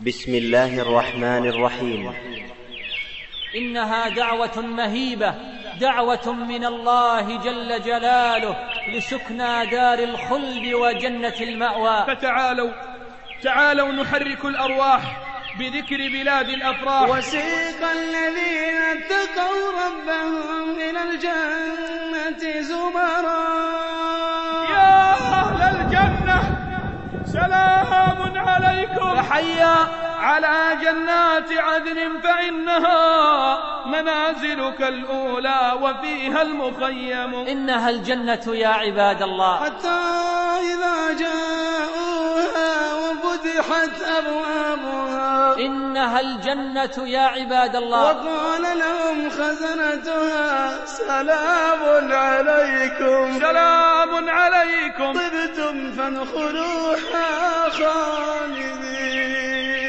بسم الله الرحمن الرحيم. إنها دعوة مهيبة دعوة من الله جل جلاله لسكنى دار الخلد وجنة المأوى. فتعالوا تعالوا نحرك الأرواح بذكر بلاد الأفراح. وسيق الذين اتقوا ربهم إلى الجنة زمرا. يا أهل الجنة! سلام عليكم. تحيا على جنات عدن فإنها منازلك الأولى وفيها المخيم. إنها الجنة يا عباد الله. حتى إذا جاءوها وفتحت أبوابها. إنها الجنة يا عباد الله. وقال لهم خزنتها سلام عليكم. سلام عليكم. طبتم فادخلوها خالدين.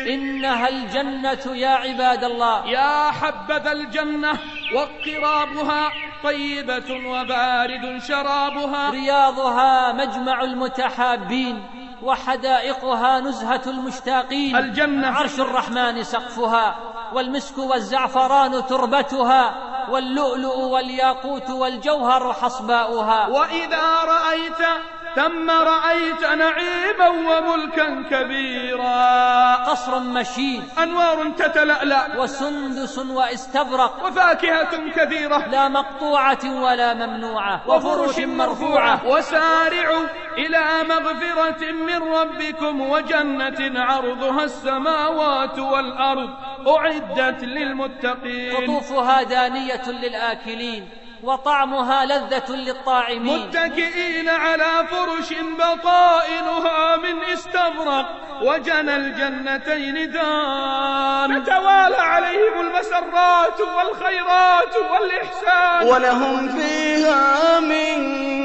إنها الجنة يا عباد الله. يا حبذا الجنة واقترابها طيبة وبارد شرابها. رياضها مجمع المتحابين. وحدائقها نزهة المشتاقين. الجنة. عرش الرحمن سقفها والمسك والزعفران تربتها واللؤلؤ والياقوت والجوهر حصباؤها. وإذا رأيت ثم رأيت نعيما وملكا كبيرا. قصر مشيد أنوار تتلألأ. وسندس واستبرق. وفاكهة كثيرة. لا مقطوعة ولا ممنوعة. وفرش مرفوعة. وسارعوا إلى مغفرة من ربكم وجنة عرضها السماوات والأرض. أعدت للمتقين. قطوفها دانية للآكلين. وطعمها لذة للطاعمين. متكئين على فرش بطائنها من استبرق وجنى الجنتين دان. تتوالى عليهم المسرات والخيرات والإحسان. ولهم فيها من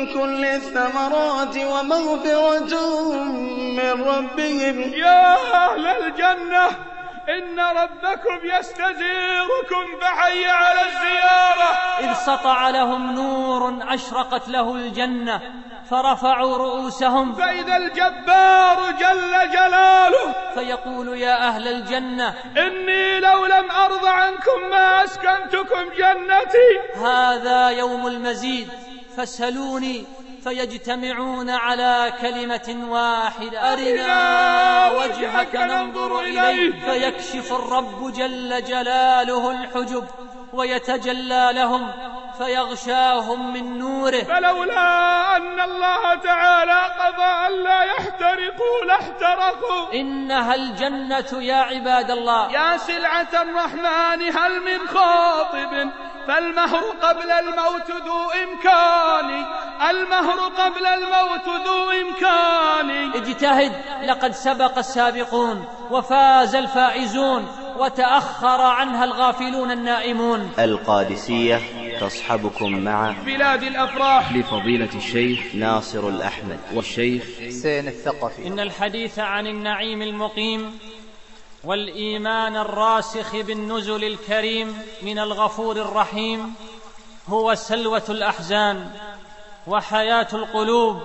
كل الثمرات ومغفرة من ربهم. يا أهل الجنة إن ربكم يستزيركم فحي على الزيارة. إذ سطع لهم نور أشرقت له الجنة فرفعوا رؤوسهم. فإذا الجبار جل جلاله فيقول يا أهل الجنة إني لو لم أرض عنكم ما أسكنتكم جنتي. هذا يوم المزيد فاسألوني فيجتمعون على كلمة واحدة. أرنا وجهك ننظر إليه. فيكشف الرب جل جلاله الحجب ويتجلى لهم. فيغشاهم من نوره. فلولا أن الله تعالى قضى ألا يحترقوا لاحترقوا إنها الجنة يا عباد الله. يا سلعة الرحمن هل من خاطب؟ فالمهر قبل الموت ذو إمكان. المهر قبل الموت ذو إمكان. اجتهد لقد سبق السابقون وفاز الفائزون. وتأخر عنها الغافلون النائمون. القادسية تصحبكم مع بلاد الأفراح. لفضيلة الشيخ ناصر الأحمد والشيخ حسين الثقفي. إن الحديث عن النعيم المقيم والإيمان الراسخ بالنزل الكريم من الغفور الرحيم هو سلوة الأحزان وحياة القلوب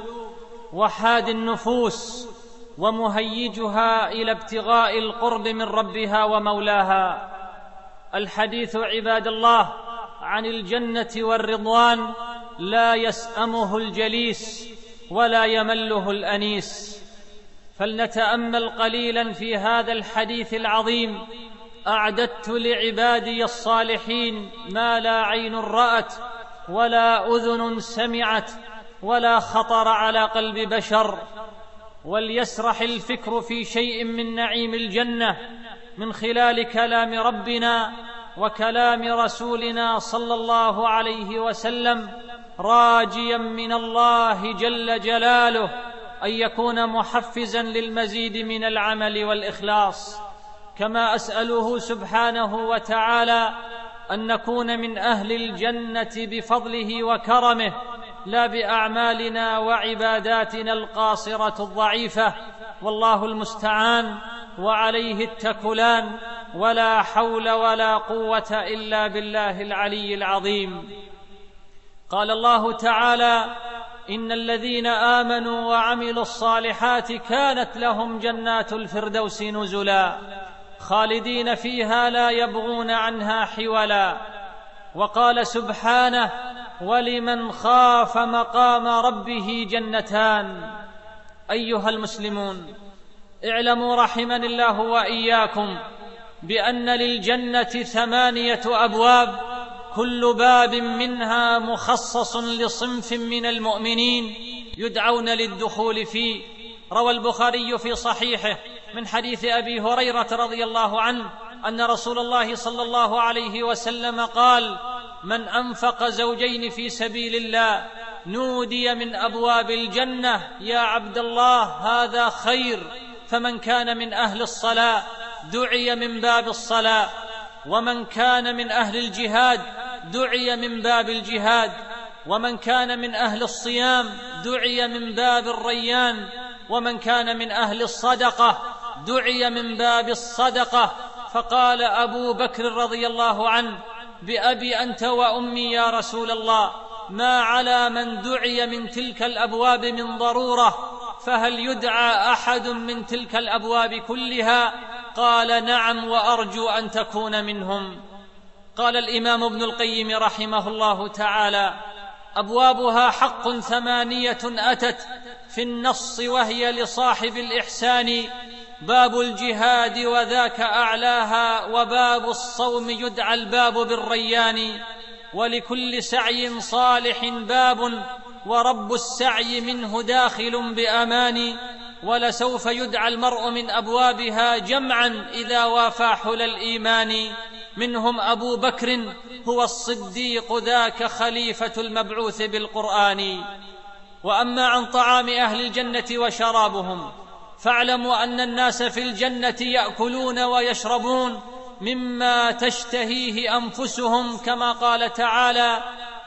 وحاد النفوس ومهيجها إلى ابتغاء القرب من ربها ومولاها. الحديث عباد الله عن الجنة والرضوان لا يسأمه الجليس ولا يمله الأنيس. فلنتأمل قليلا في هذا الحديث العظيم. أعددت لعبادي الصالحين ما لا عين رأت ولا أذن سمعت ولا خطر على قلب بشر. وليسرح الفكر في شيء من نعيم الجنة من خلال كلام ربنا وكلام رسولنا صلى الله عليه وسلم راجيا من الله جل جلاله أن يكون محفزا للمزيد من العمل والإخلاص. كما أسأله سبحانه وتعالى أن نكون من أهل الجنة بفضله وكرمه لا بأعمالنا وعباداتنا القاصرة الضعيفة والله المستعان وعليه التكلان ولا حول ولا قوة إلا بالله العلي العظيم. قال الله تعالى إن الذين آمنوا وعملوا الصالحات كانت لهم جنات الفردوس نزلا خالدين فيها لا يبغون عنها حولا. وقال سبحانه ولمن خاف مقام ربه جنتان أيها المسلمون اعلموا رحمني الله وإياكم بأن للجنة ثمانية أبواب كل باب منها مخصص لصنف من المؤمنين يدعون للدخول فيه. روى البخاري في صحيحه من حديث أبي هريرة رضي الله عنه أن رسول الله صلى الله عليه وسلم قال من أنفق زوجين في سبيل الله نودي من أبواب الجنة يا عبد الله هذا خير. فمن كان من أهل الصلاة دعي من باب الصلاة. ومن كان من أهل الجهاد دعي من باب الجهاد. ومن كان من أهل الصيام دعي من باب الريان. ومن كان من أهل الصدقة دعي من باب الصدقة. فقال أبو بكر رضي الله عنه بأبي أنت وأمي يا رسول الله ما على من دعي من تلك الأبواب من ضرورة فهل يدعى أحد من تلك الأبواب كلها؟ قال نعم وأرجو أن تكون منهم. قال الإمام ابن القيم رحمه الله تعالى أبوابها حق ثمانية أتت في النص وهي لصاحب الإحسان باب الجهاد وذاك أعلاها وباب الصوم يدعى الباب بالريان ولكل سعي صالح باب ورب السعي منه داخل بأمان ولسوف يدعى المرء من أبوابها جمعا إذا وافى حلى الإيمان. منهم أبو بكر هو الصديق ذاك خليفة المبعوث بالقرآن. وأما عن طعام أهل الجنة وشرابهم فاعلموا أن الناس في الجنة يأكلون ويشربون مما تشتهيه أنفسهم كما قال تعالى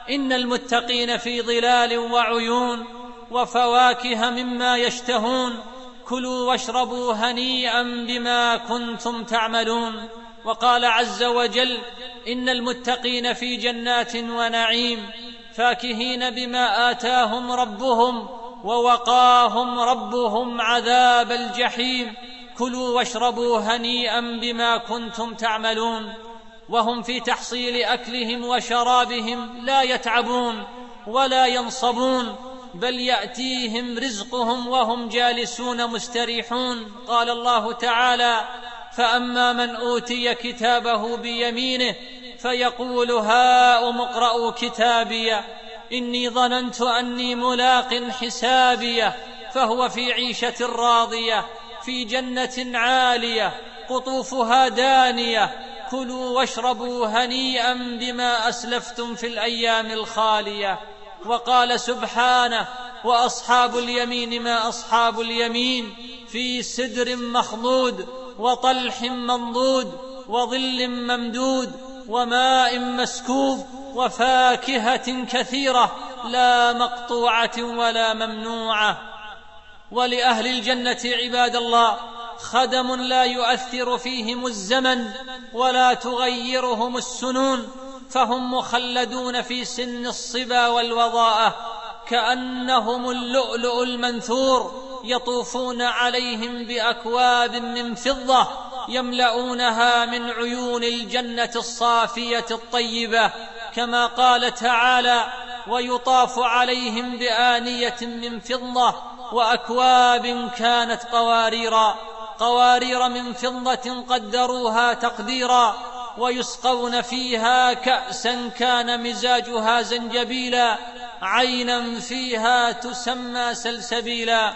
إن المتقين في ظلال وعيون وفواكه مما يشتهون. كلوا واشربوا هنيئا بما كنتم تعملون. وقال عز وجل إن المتقين في جنات ونعيم فاكهين بما آتاهم ربهم ووقاهم ربهم عذاب الجحيم. كلوا واشربوا هنيئا بما كنتم تعملون. وهم في تحصيل أكلهم وشرابهم لا يتعبون ولا ينصبون. بل يأتيهم رزقهم وهم جالسون مستريحون. قال الله تعالى فأما من أوتي كتابه بيمينه فيقول هاؤم اقرأوا كتابي. إني ظننت أني ملاق حسابية فهو في عيشة راضية في جنة عالية قطوفها دانية كلوا واشربوا هنيئا بما أسلفتم في الأيام الخالية. وقال سبحانه وأصحاب اليمين ما أصحاب اليمين في سدر مخضود وطلح منضود وظل ممدود وماء مسكوب وفاكهة كثيرة لا مقطوعة ولا ممنوعة. ولأهل الجنة عباد الله خدم لا يؤثر فيهم الزمن ولا تغيرهم السنون فهم مخلدون في سن الصبا والوضاءة كأنهم اللؤلؤ المنثور يطوفون عليهم بأكواب من فضة يملؤونها من عيون الجنة الصافية الطيبة. كما قال تعالى ويطاف عليهم بآنية من فضة وأكواب كانت قواريرا قوارير من فضة قدروها تقديرا ويسقون فيها كأسا كان مزاجها زنجبيلا عينا فيها تسمى سلسبيلا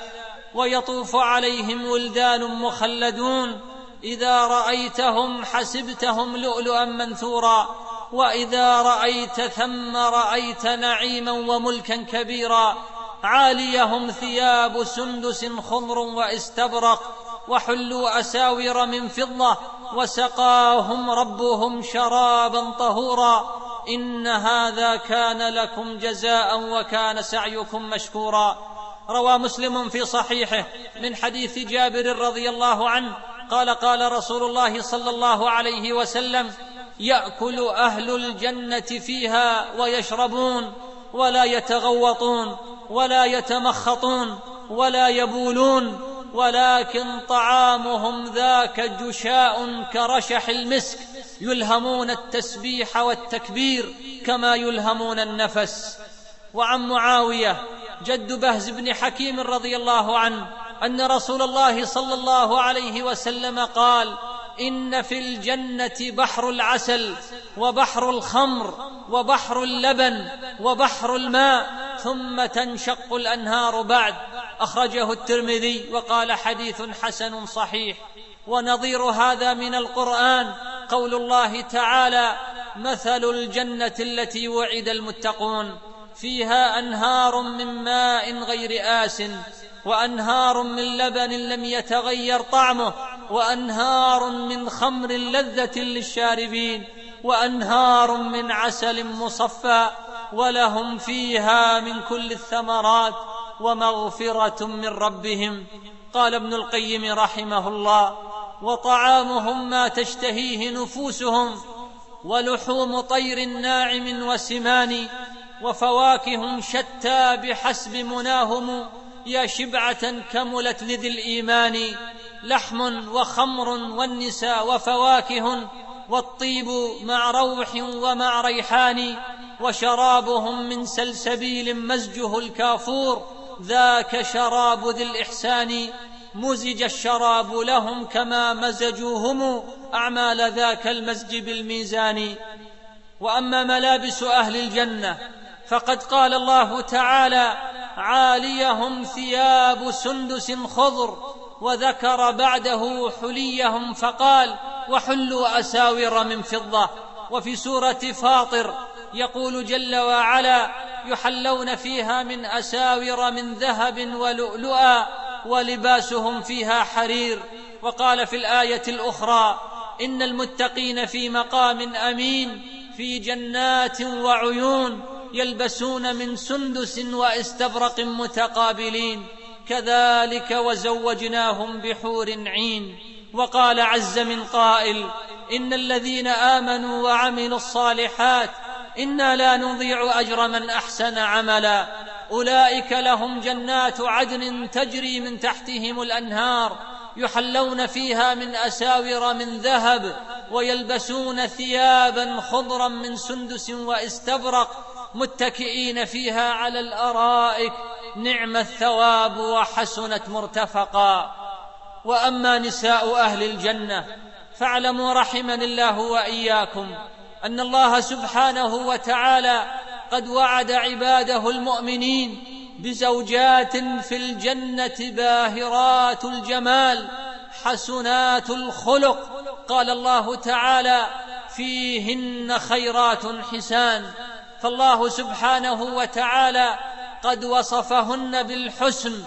ويطوف عليهم ولدان مخلدون إذا رأيتهم حسبتهم لؤلؤا منثورا. وإذا رأيت ثم رأيت نعيما وملكا كبيرا عاليهم ثياب سندس خضر واستبرق وحلوا أساور من فضة وسقاهم ربهم شرابا طهورا إن هذا كان لكم جزاء وكان سعيكم مشكورا روى مسلم في صحيحه من حديث جابر رضي الله عنه قال قال رسول الله صلى الله عليه وسلم يأكل أهل الجنة فيها ويشربون ولا يتغوطون ولا يتمخطون ولا يبولون ولكن طعامهم ذاك جشاء كرشح المسك. يلهمون التسبيح والتكبير كما يلهمون النفس. وعن معاوية جد بهز بن حكيم رضي الله عنه أن رسول الله صلى الله عليه وسلم قال إن في الجنة بحر العسل وبحر الخمر وبحر اللبن وبحر الماء ثم تنشق الأنهار بعد. أخرجه الترمذي وقال حديث حسن صحيح. ونظير هذا من القرآن قول الله تعالى مثل الجنة التي وعد المتقون فيها أنهار من ماء غير آس وأنهار من لبن لم يتغير طعمه وأنهار من خمر لذة للشاربين وأنهار من عسل مصفى ولهم فيها من كل الثمرات ومغفرة من ربهم. قال ابن القيم رحمه الله وطعامهم ما تشتهيه نفوسهم ولحوم طير ناعم وسمان وفواكه شتى بحسب مناهم يا شبعة كملت لذي الإيمان لحم وخمر والنساء وفواكه والطيب مع روح ومع ريحان وشرابهم من سلسبيل مزجه الكافور ذاك شراب ذي الإحسان. مزج الشراب لهم كما مزجوهم أعمال ذاك المزج بالميزان. وأما ملابس أهل الجنة فقد قال الله تعالى عاليهم ثياب سندس خضر وذكر بعده حليهم فقال وحلوا أساور من فضة وفي سورة فاطر يقول جل وعلا يحلون فيها من أساور من ذهب ولؤلؤا ولباسهم فيها حرير وقال في الآية الأخرى إن المتقين في مقام أمين في جنات وعيون يلبسون من سندس واستبرق متقابلين. كذلك وزوجناهم بحور عين. وقال عز من قائل إن الذين آمنوا وعملوا الصالحات إنا لا نضيع أجر من أحسن عملا. أولئك لهم جنات عدن تجري من تحتهم الأنهار يحلون فيها من أساور من ذهب ويلبسون ثيابا خضرا من سندس واستبرق متكئين فيها على الأرائك نعم الثواب وحسنت مرتفقا. وأما نساء أهل الجنة فاعلموا رحمني الله وإياكم أن الله سبحانه وتعالى قد وعد عباده المؤمنين بزوجات في الجنة باهرات الجمال حسنات الخلق. قال الله تعالى فيهن خيرات حسان. فالله سبحانه وتعالى قد وصفهن بالحسن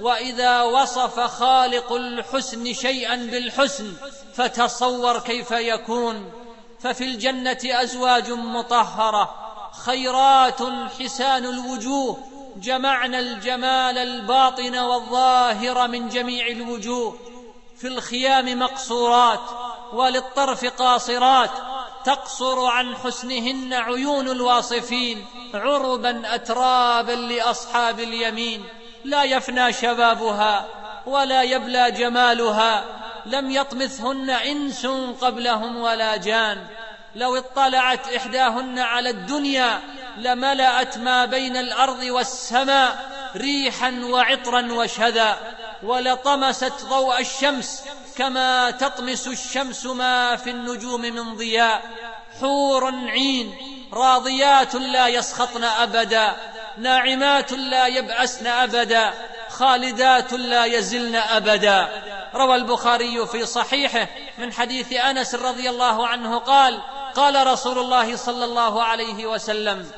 وإذا وصف خالق الحسن شيئا بالحسن فتصور كيف يكون. ففي الجنة أزواج مطهرة خيرات حسان الوجوه جمعنا الجمال الباطن والظاهر من جميع الوجوه. في الخيام مقصورات وللطرف قاصرات تقصر عن حسنهن عيون الواصفين عربا اترابا لأصحاب اليمين. لا يفنى شبابها ولا يبلى جمالها. لم يطمثهن إنس قبلهم ولا جان. لو اطلعت إحداهن على الدنيا لملأت ما بين الأرض والسماء ريحا وعطرا وشذا. ولطمست ضوء الشمس كما تطمس الشمس ما في النجوم من ضياء. حور عين راضيات لا يسخطن أبدا ناعمات لا يبأسن أبدا خالدات لا يزلن أبدا. روى البخاري في صحيحه من حديث أنس رضي الله عنه قال قال رسول الله صلى الله عليه وسلم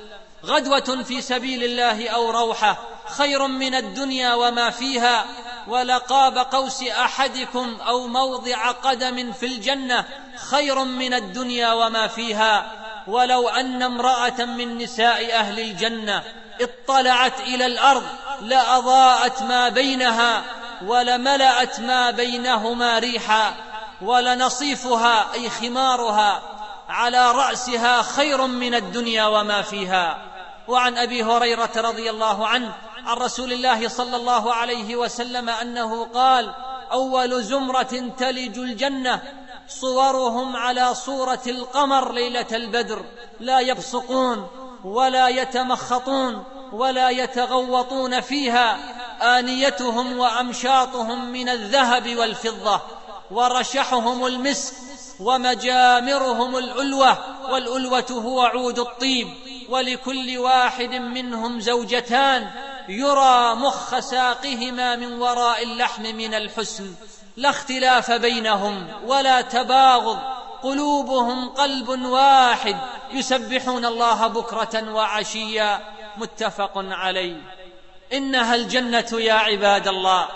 غدوة في سبيل الله أو روحة خير من الدنيا وما فيها ولقاب قوس أحدكم أو موضع قدم في الجنة خير من الدنيا وما فيها. ولو أن امرأة من نساء أهل الجنة اطلعت إلى الأرض لأضاءت ما بينها ولملأت ما بينهما ريحا ولنصيفها أي خمارها على رأسها خير من الدنيا وما فيها. وعن أبي هريرة رضي الله عنه عن رسول الله صلى الله عليه وسلم أنه قال أول زمرة تلج الجنة صورهم على صورة القمر ليلة البدر لا يبصقون ولا يتمخطون ولا يتغوطون فيها آنيتهم وأمشاطهم من الذهب والفضة ورشحهم المسك ومجامرهم العلوة والالوه هو عود الطيب ولكل واحد منهم زوجتان يرى مخ ساقهما من وراء اللحم من الحسن لا اختلاف بينهم ولا تباغض قلوبهم قلب واحد يسبحون الله بكرة وعشيا متفق عليه. إنها الجنة يا عباد الله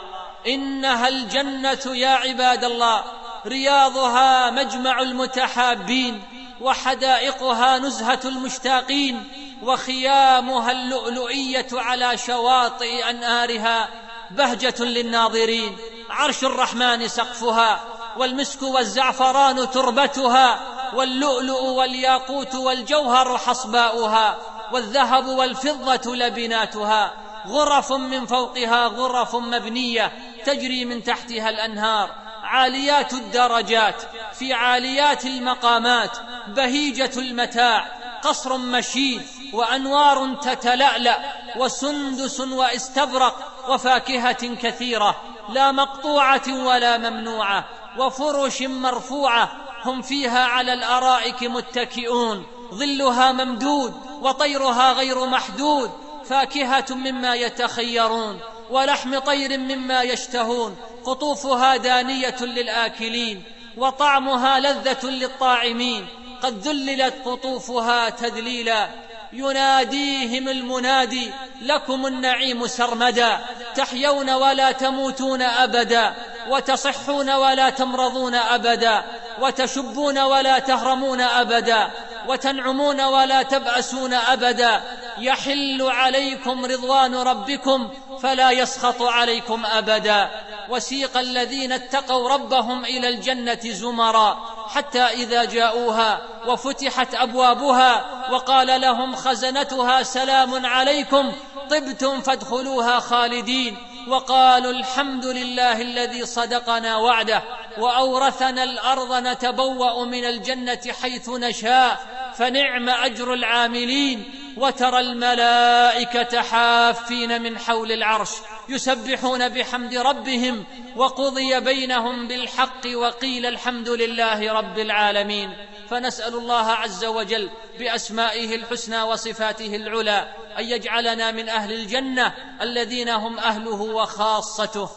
إنها الجنة يا عباد الله رياضها مجمع المتحابين وحدائقها نزهة المشتاقين وخيامها اللؤلؤية على شواطئ أنهارها بهجة للناظرين عرش الرحمن سقفها والمسك والزعفران تربتها واللؤلؤ والياقوت والجوهر حصباؤها والذهب والفضة لبناتها غرف من فوقها غرف مبنية تجري من تحتها الأنهار عاليات الدرجات في عاليات المقامات بهيجة المتاع قصر مشيد وأنوار تتلألأ وسندس واستبرق وفاكهة كثيرة لا مقطوعة ولا ممنوعة وفرش مرفوعة هم فيها على الأرائك متكئون ظلها ممدود وطيرها غير محدود فاكهة مما يتخيرون ولحم طير مما يشتهون قطوفها دانية للآكلين وطعمها لذة للطاعمين. قد ذللت قطوفها تذليلا. يناديهم المنادي لكم النعيم سرمدا. تحيون ولا تموتون أبدا. وتصحون ولا تمرضون أبدا. وتشبون ولا تهرمون أبدا. وتنعمون ولا تبأسون أبدا. يحل عليكم رضوان ربكم فلا يسخط عليكم أبدا. وسيق الذين اتقوا ربهم إلى الجنة زمرا حتى إذا جاءوها وفتحت أبوابها وقال لهم خزنتها سلام عليكم. طبتم فادخلوها خالدين. وقالوا الحمد لله الذي صدقنا وعده وأورثنا الأرض نتبوأ من الجنة حيث نشاء فنعم أجر العاملين. وترى الملائكة حافين من حول العرش يسبحون بحمد ربهم وقضي بينهم بالحق وقيل الحمد لله رب العالمين. فنسأل الله عز وجل بأسمائه الحسنى وصفاته العلى أن يجعلنا من أهل الجنة الذين هم أهله وخاصته.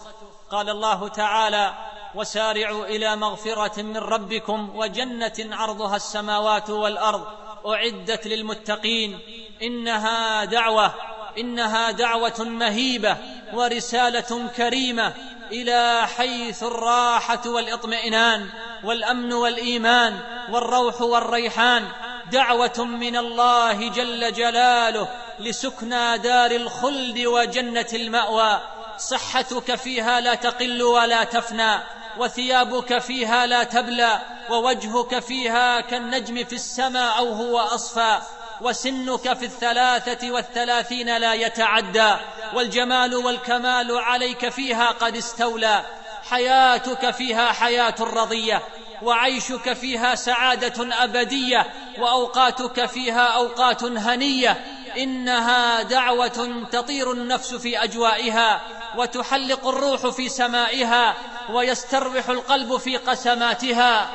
قال الله تعالى وسارعوا إلى مغفرة من ربكم وجنة عرضها السماوات والأرض أعدت للمتقين. إنها دعوة إنها دعوة مهيبة ورسالة كريمة إلى حيث الراحة والإطمئنان. والأمن والإيمان والروح والريحان دعوة من الله جل جلاله لسكنى دار الخلد وجنة المأوى. صحتك فيها لا تقل ولا تفنى وثيابك فيها لا تبلى ووجهك فيها كالنجم في السماء أو هو أصفى. وسنك في الثلاثة والثلاثين لا يتعدى والجمال والكمال عليك فيها قد استولى. حياتك فيها حياة رضية وعيشك فيها سعادة أبدية وأوقاتك فيها أوقات هنية. إنها دعوة تطير النفس في أجوائها وتحلق الروح في سمائها ويستروح القلب في قسماتها.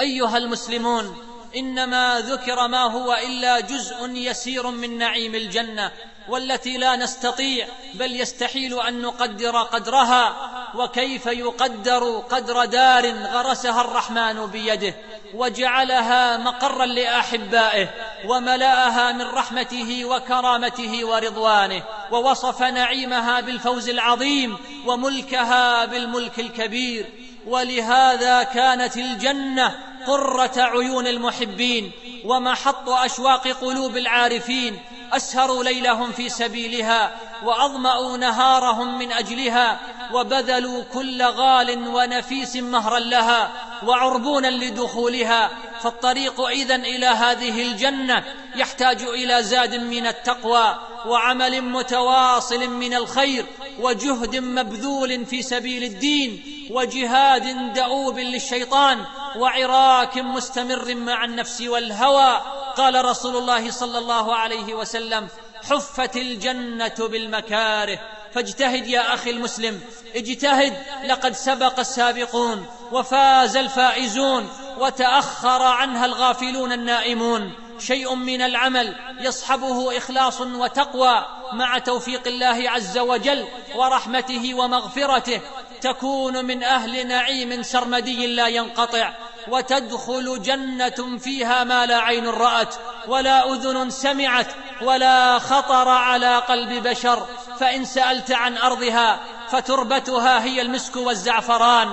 أيها المسلمون إنما ذكر ما هو إلا جزء يسير من نعيم الجنة والتي لا نستطيع بل يستحيل أن نقدر قدرها. وكيف يقدر قدر دار غرسها الرحمن بيده وجعلها مقرا لأحبائه وملأها من رحمته وكرامته ورضوانه ووصف نعيمها بالفوز العظيم وملكها بالملك الكبير. ولهذا كانت الجنة قرة عيون المحبين ومحط أشواق قلوب العارفين اسهروا ليلهم في سبيلها وأظمأوا نهارهم من أجلها وبذلوا كل غال ونفيس مهرا لها وعربونا لدخولها فالطريق إذن إلى هذه الجنة يحتاج إلى زاد من التقوى وعمل متواصل من الخير وجهد مبذول في سبيل الدين وجهاد دؤوب للشيطان وعراك مستمر مع النفس والهوى. قال رسول الله صلى الله عليه وسلم حفت الجنة بالمكاره. فاجتهد يا أخي المسلم. اجتهد لقد سبق السابقون وفاز الفائزون وتأخر عنها الغافلون النائمون. شيء من العمل يصحبه إخلاص وتقوى مع توفيق الله عز وجل ورحمته ومغفرته. تكون من أهل نعيم سرمدي لا ينقطع وتدخل جنة فيها ما لا عين رأت ولا أذن سمعت ولا خطر على قلب بشر فإن سألت عن أرضها فتربتها هي المسك والزعفران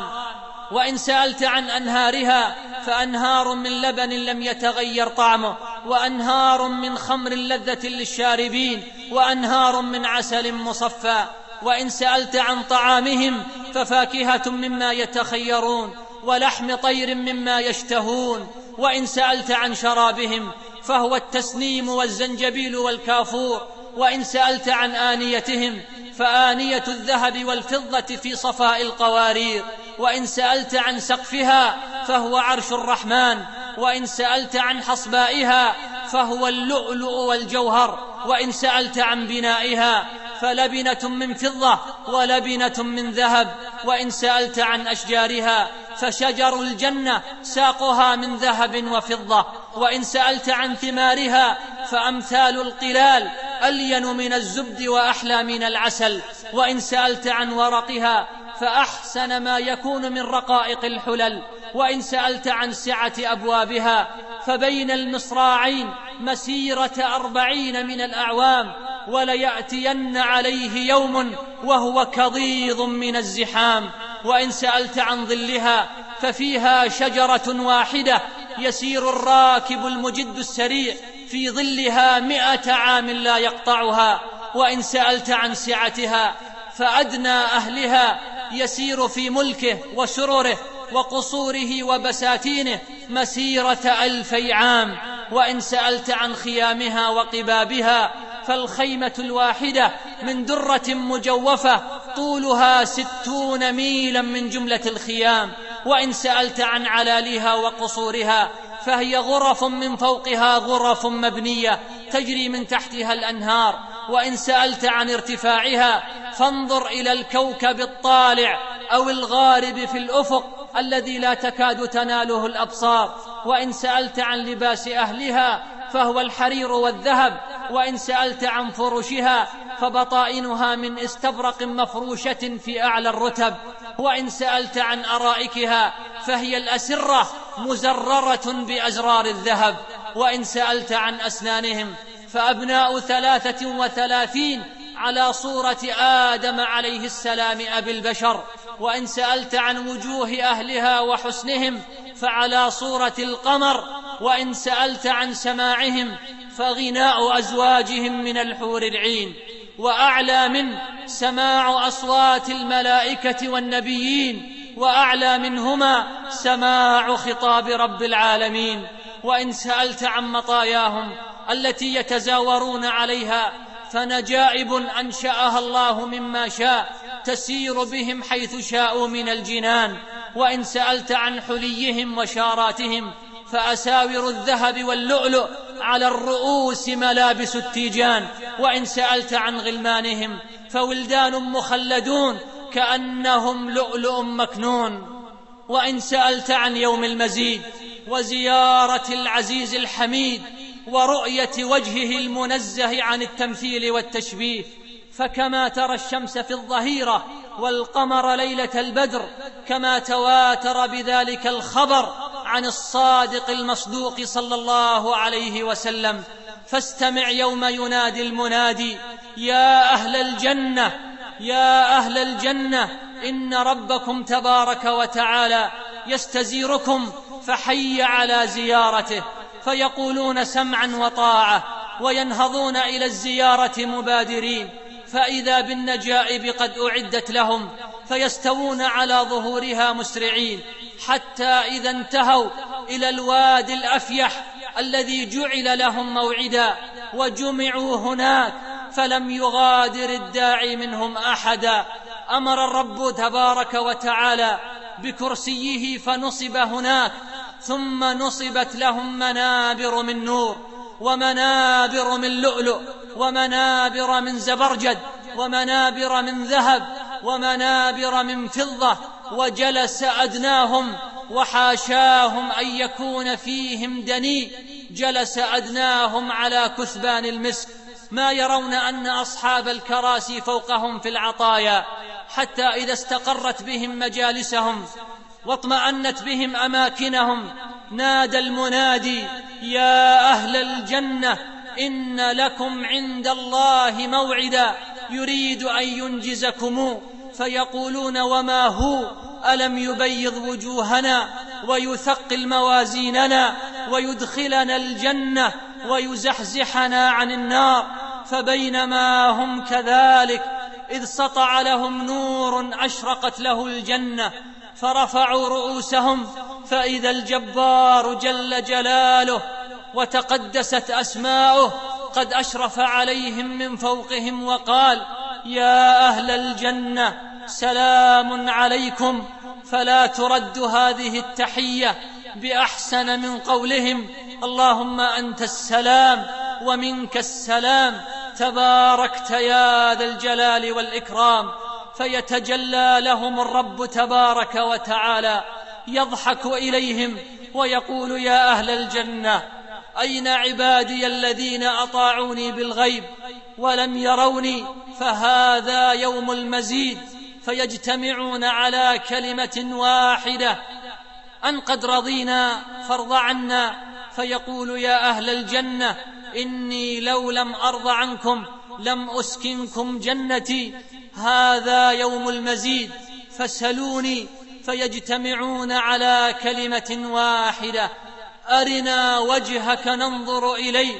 وإن سألت عن أنهارها فأنهار من لبن لم يتغير طعمه وأنهار من خمر لذة للشاربين وأنهار من عسل مصفى. وإن سألت عن طعامهم ففاكهة مما يتخيرون ولحم طير مما يشتهون وإن سألت عن شرابهم فهو التسنيم والزنجبيل والكافور وإن سألت عن آنيتهم فآنية الذهب والفضة في صفاء القوارير وإن سألت عن سقفها فهو عرش الرحمن وإن سألت عن حصبائها فهو اللؤلؤ والجوهر وإن سألت عن بنائها فلبنة من فضة ولبنة من ذهب وإن سألت عن أشجارها فشجر الجنة ساقها من ذهب وفضة وإن سألت عن ثمارها فأمثال القلال ألين من الزبد وأحلى من العسل وإن سألت عن ورقها فأحسن ما يكون من رقائق الحلل. وإن سألت عن سعة أبوابها فبين المصراعين مسيرة أربعين من الأعوام وليأتين عليه يوم وهو كضيض من الزحام. وإن سألت عن ظلها ففيها شجرة واحدة يسير الراكب المجد السريع في ظلها مائه عام لا يقطعها. وإن سألت عن سعتها فأدنى أهلها يسير في ملكه وسرره وقصوره وبساتينه مسيرة ألفي عام وإن سألت عن خيامها وقبابها فالخيمة الواحدة من درة مجوفة طولها ستون ميلا من جملة الخيام. وإن سألت عن علالها وقصورها فهي غرف من فوقها غرف مبنية تجري من تحتها الأنهار. وإن سألت عن ارتفاعها فانظر إلى الكوكب الطالع أو الغارب في الأفق الذي لا تكاد تناله الأبصار وإن سألت عن لباس أهلها فهو الحرير والذهب وإن سألت عن فرشها فبطائنها من استبرق مفروشة في أعلى الرتب وإن سألت عن أرائكها فهي الأسرة مزررة بأزرار الذهب وإن سألت عن أسنانهم فأبناء ثلاثة وثلاثين على صورة آدم عليه السلام أبي البشر وإن سألت عن وجوه أهلها وحسنهم فعلى صورة القمر وإن سألت عن سماعهم فغناء أزواجهم من الحور العين وأعلى من سماع أصوات الملائكة والنبيين وأعلى منهما سماع خطاب رب العالمين وإن سألت عن مطاياهم التي يتزاورون عليها فنجائب انشاها الله مما شاء تسير بهم حيث شاءوا من الجنان وإن سألت عن حليهم وشاراتهم فأساور الذهب واللؤلؤ على الرؤوس ملابس التيجان وإن سألت عن غلمانهم فولدان مخلدون كأنهم لؤلؤ مكنون وإن سألت عن يوم المزيد وزيارة العزيز الحميد ورؤية وجهه المنزه عن التمثيل والتشبيه فكما ترى الشمس في الظهيرة والقمر ليلة البدر كما تواتر بذلك الخبر عن الصادق المصدوق صلى الله عليه وسلم فاستمع يوم ينادي المنادي يا أهل الجنة يا أهل الجنة إن ربكم تبارك وتعالى يستزيركم فحي على زيارته. فيقولون سمعا وطاعة وينهضون إلى الزيارة مبادرين فإذا بالنجائب قد أعدت لهم فيستوون على ظهورها مسرعين حتى إذا انتهوا إلى الوادي الأفيح الذي جعل لهم موعدا وجمعوا هناك فلم يغادر الداعي منهم أحدا. أمر الرب تبارك وتعالى بكرسيه فنصب هناك ثم نصبت لهم منابر من نور ومنابر من لؤلؤ ومنابر من زبرجد ومنابر من ذهب ومنابر من فضة وجلس أدناهم وحاشاهم أن يكون فيهم دني جلس أدناهم على كثبان المسك. ما يرون أن أصحاب الكراسي فوقهم في العطايا حتى إذا استقرت بهم مجالسهم واطمأنت بهم أماكنهم. نادى المنادي يا أهل الجنة إن لكم عند الله موعدا. يريد أن ينجزكم. فيقولون وما هو؟ ألم يبيض وجوهنا ويثقل موازيننا ويدخلنا الجنة ويزحزحنا عن النار؟ فبينما هم كذلك إذ سطع لهم نور أشرقت له الجنة. فرفعوا رؤوسهم فإذا الجبار جل جلاله وتقدست أسماؤه قد أشرف عليهم من فوقهم وقال يا أهل الجنة سلام عليكم فلا ترد هذه التحية بأحسن من قولهم اللهم أنت السلام ومنك السلام تباركت يا ذا الجلال والإكرام. فيتجلى لهم الرب تبارك وتعالى يضحك إليهم ويقول يا أهل الجنة أين عبادي الذين أطاعوني بالغيب؟ ولم يروني فهذا يوم المزيد فيجتمعون على كلمة واحدة أن قد رضينا فارض عنا فيقول يا أهل الجنة إني لو لم أرض عنكم لم أسكنكم جنتي هذا يوم المزيد فاسألوني فيجتمعون على كلمة واحدة. أرنا وجهك ننظر إليه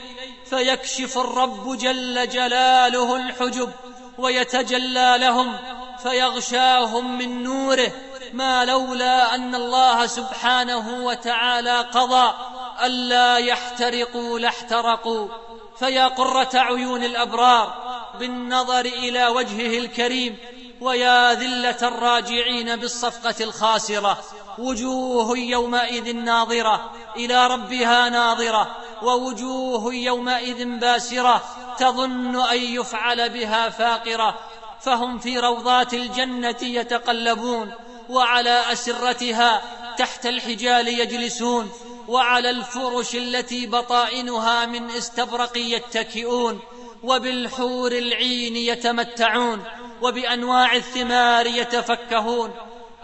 فيكشف الرب جل جلاله الحجب ويتجلى لهم فيغشاهم من نوره. ما لولا أن الله سبحانه وتعالى قضى ألا يحترقوا لاحترقوا فيا قرة عيون الأبرار بالنظر إلى وجهه الكريم ويا ذلة الراجعين بالصفقة الخاسرة وجوه يومئذ ناظرة إلى ربها ناظرة ووجوه يومئذ باسرة تظن أن يفعل بها فاقرة فهم في روضات الجنة يتقلبون وعلى أسرتها تحت الحجال يجلسون وعلى الفرش التي بطائنها من استبرق يتكئون. وبالحور العين يتمتعون وبأنواع الثمار يتفكهون.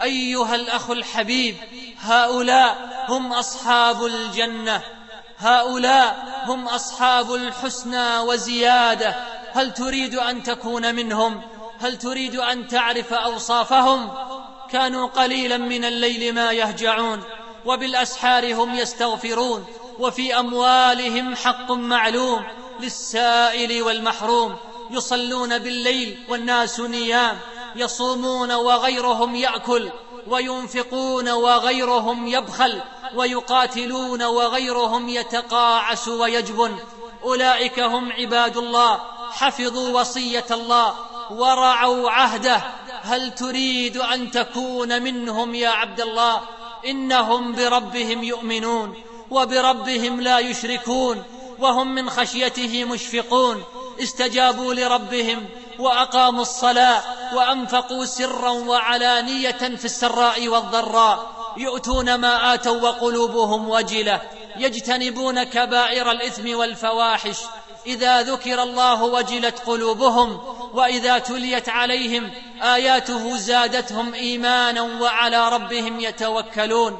أيها الأخ الحبيب هؤلاء هم أصحاب الجنة. هؤلاء هم أصحاب الحسنى وزيادة. هل تريد أن تكون منهم؟ هل تريد أن تعرف أوصافهم؟ كانوا قليلا من الليل ما يهجعون وبالأسحار هم يستغفرون وفي أموالهم حق معلوم. للسائل والمحروم. يصلون بالليل والناس نيام. يصومون وغيرهم يأكل. وينفقون وغيرهم يبخل. ويقاتلون وغيرهم يتقاعس ويجبن. أولئك هم عباد الله. حفظوا وصية الله. ورعوا عهده. هل تريد أن تكون منهم يا عبد الله؟ إنهم بربهم يؤمنون. وبربهم لا يشركون. وهم من خشيته مشفقون. استجابوا لربهم وأقاموا الصلاة وأنفقوا سرا وعلانية في السراء والضراء. يؤتون ما آتوا وقلوبهم وجلة. يجتنبون كبائر الإثم والفواحش. إذا ذكر الله وجلت قلوبهم وإذا تليت عليهم آياته زادتهم إيمانا وعلى ربهم يتوكلون.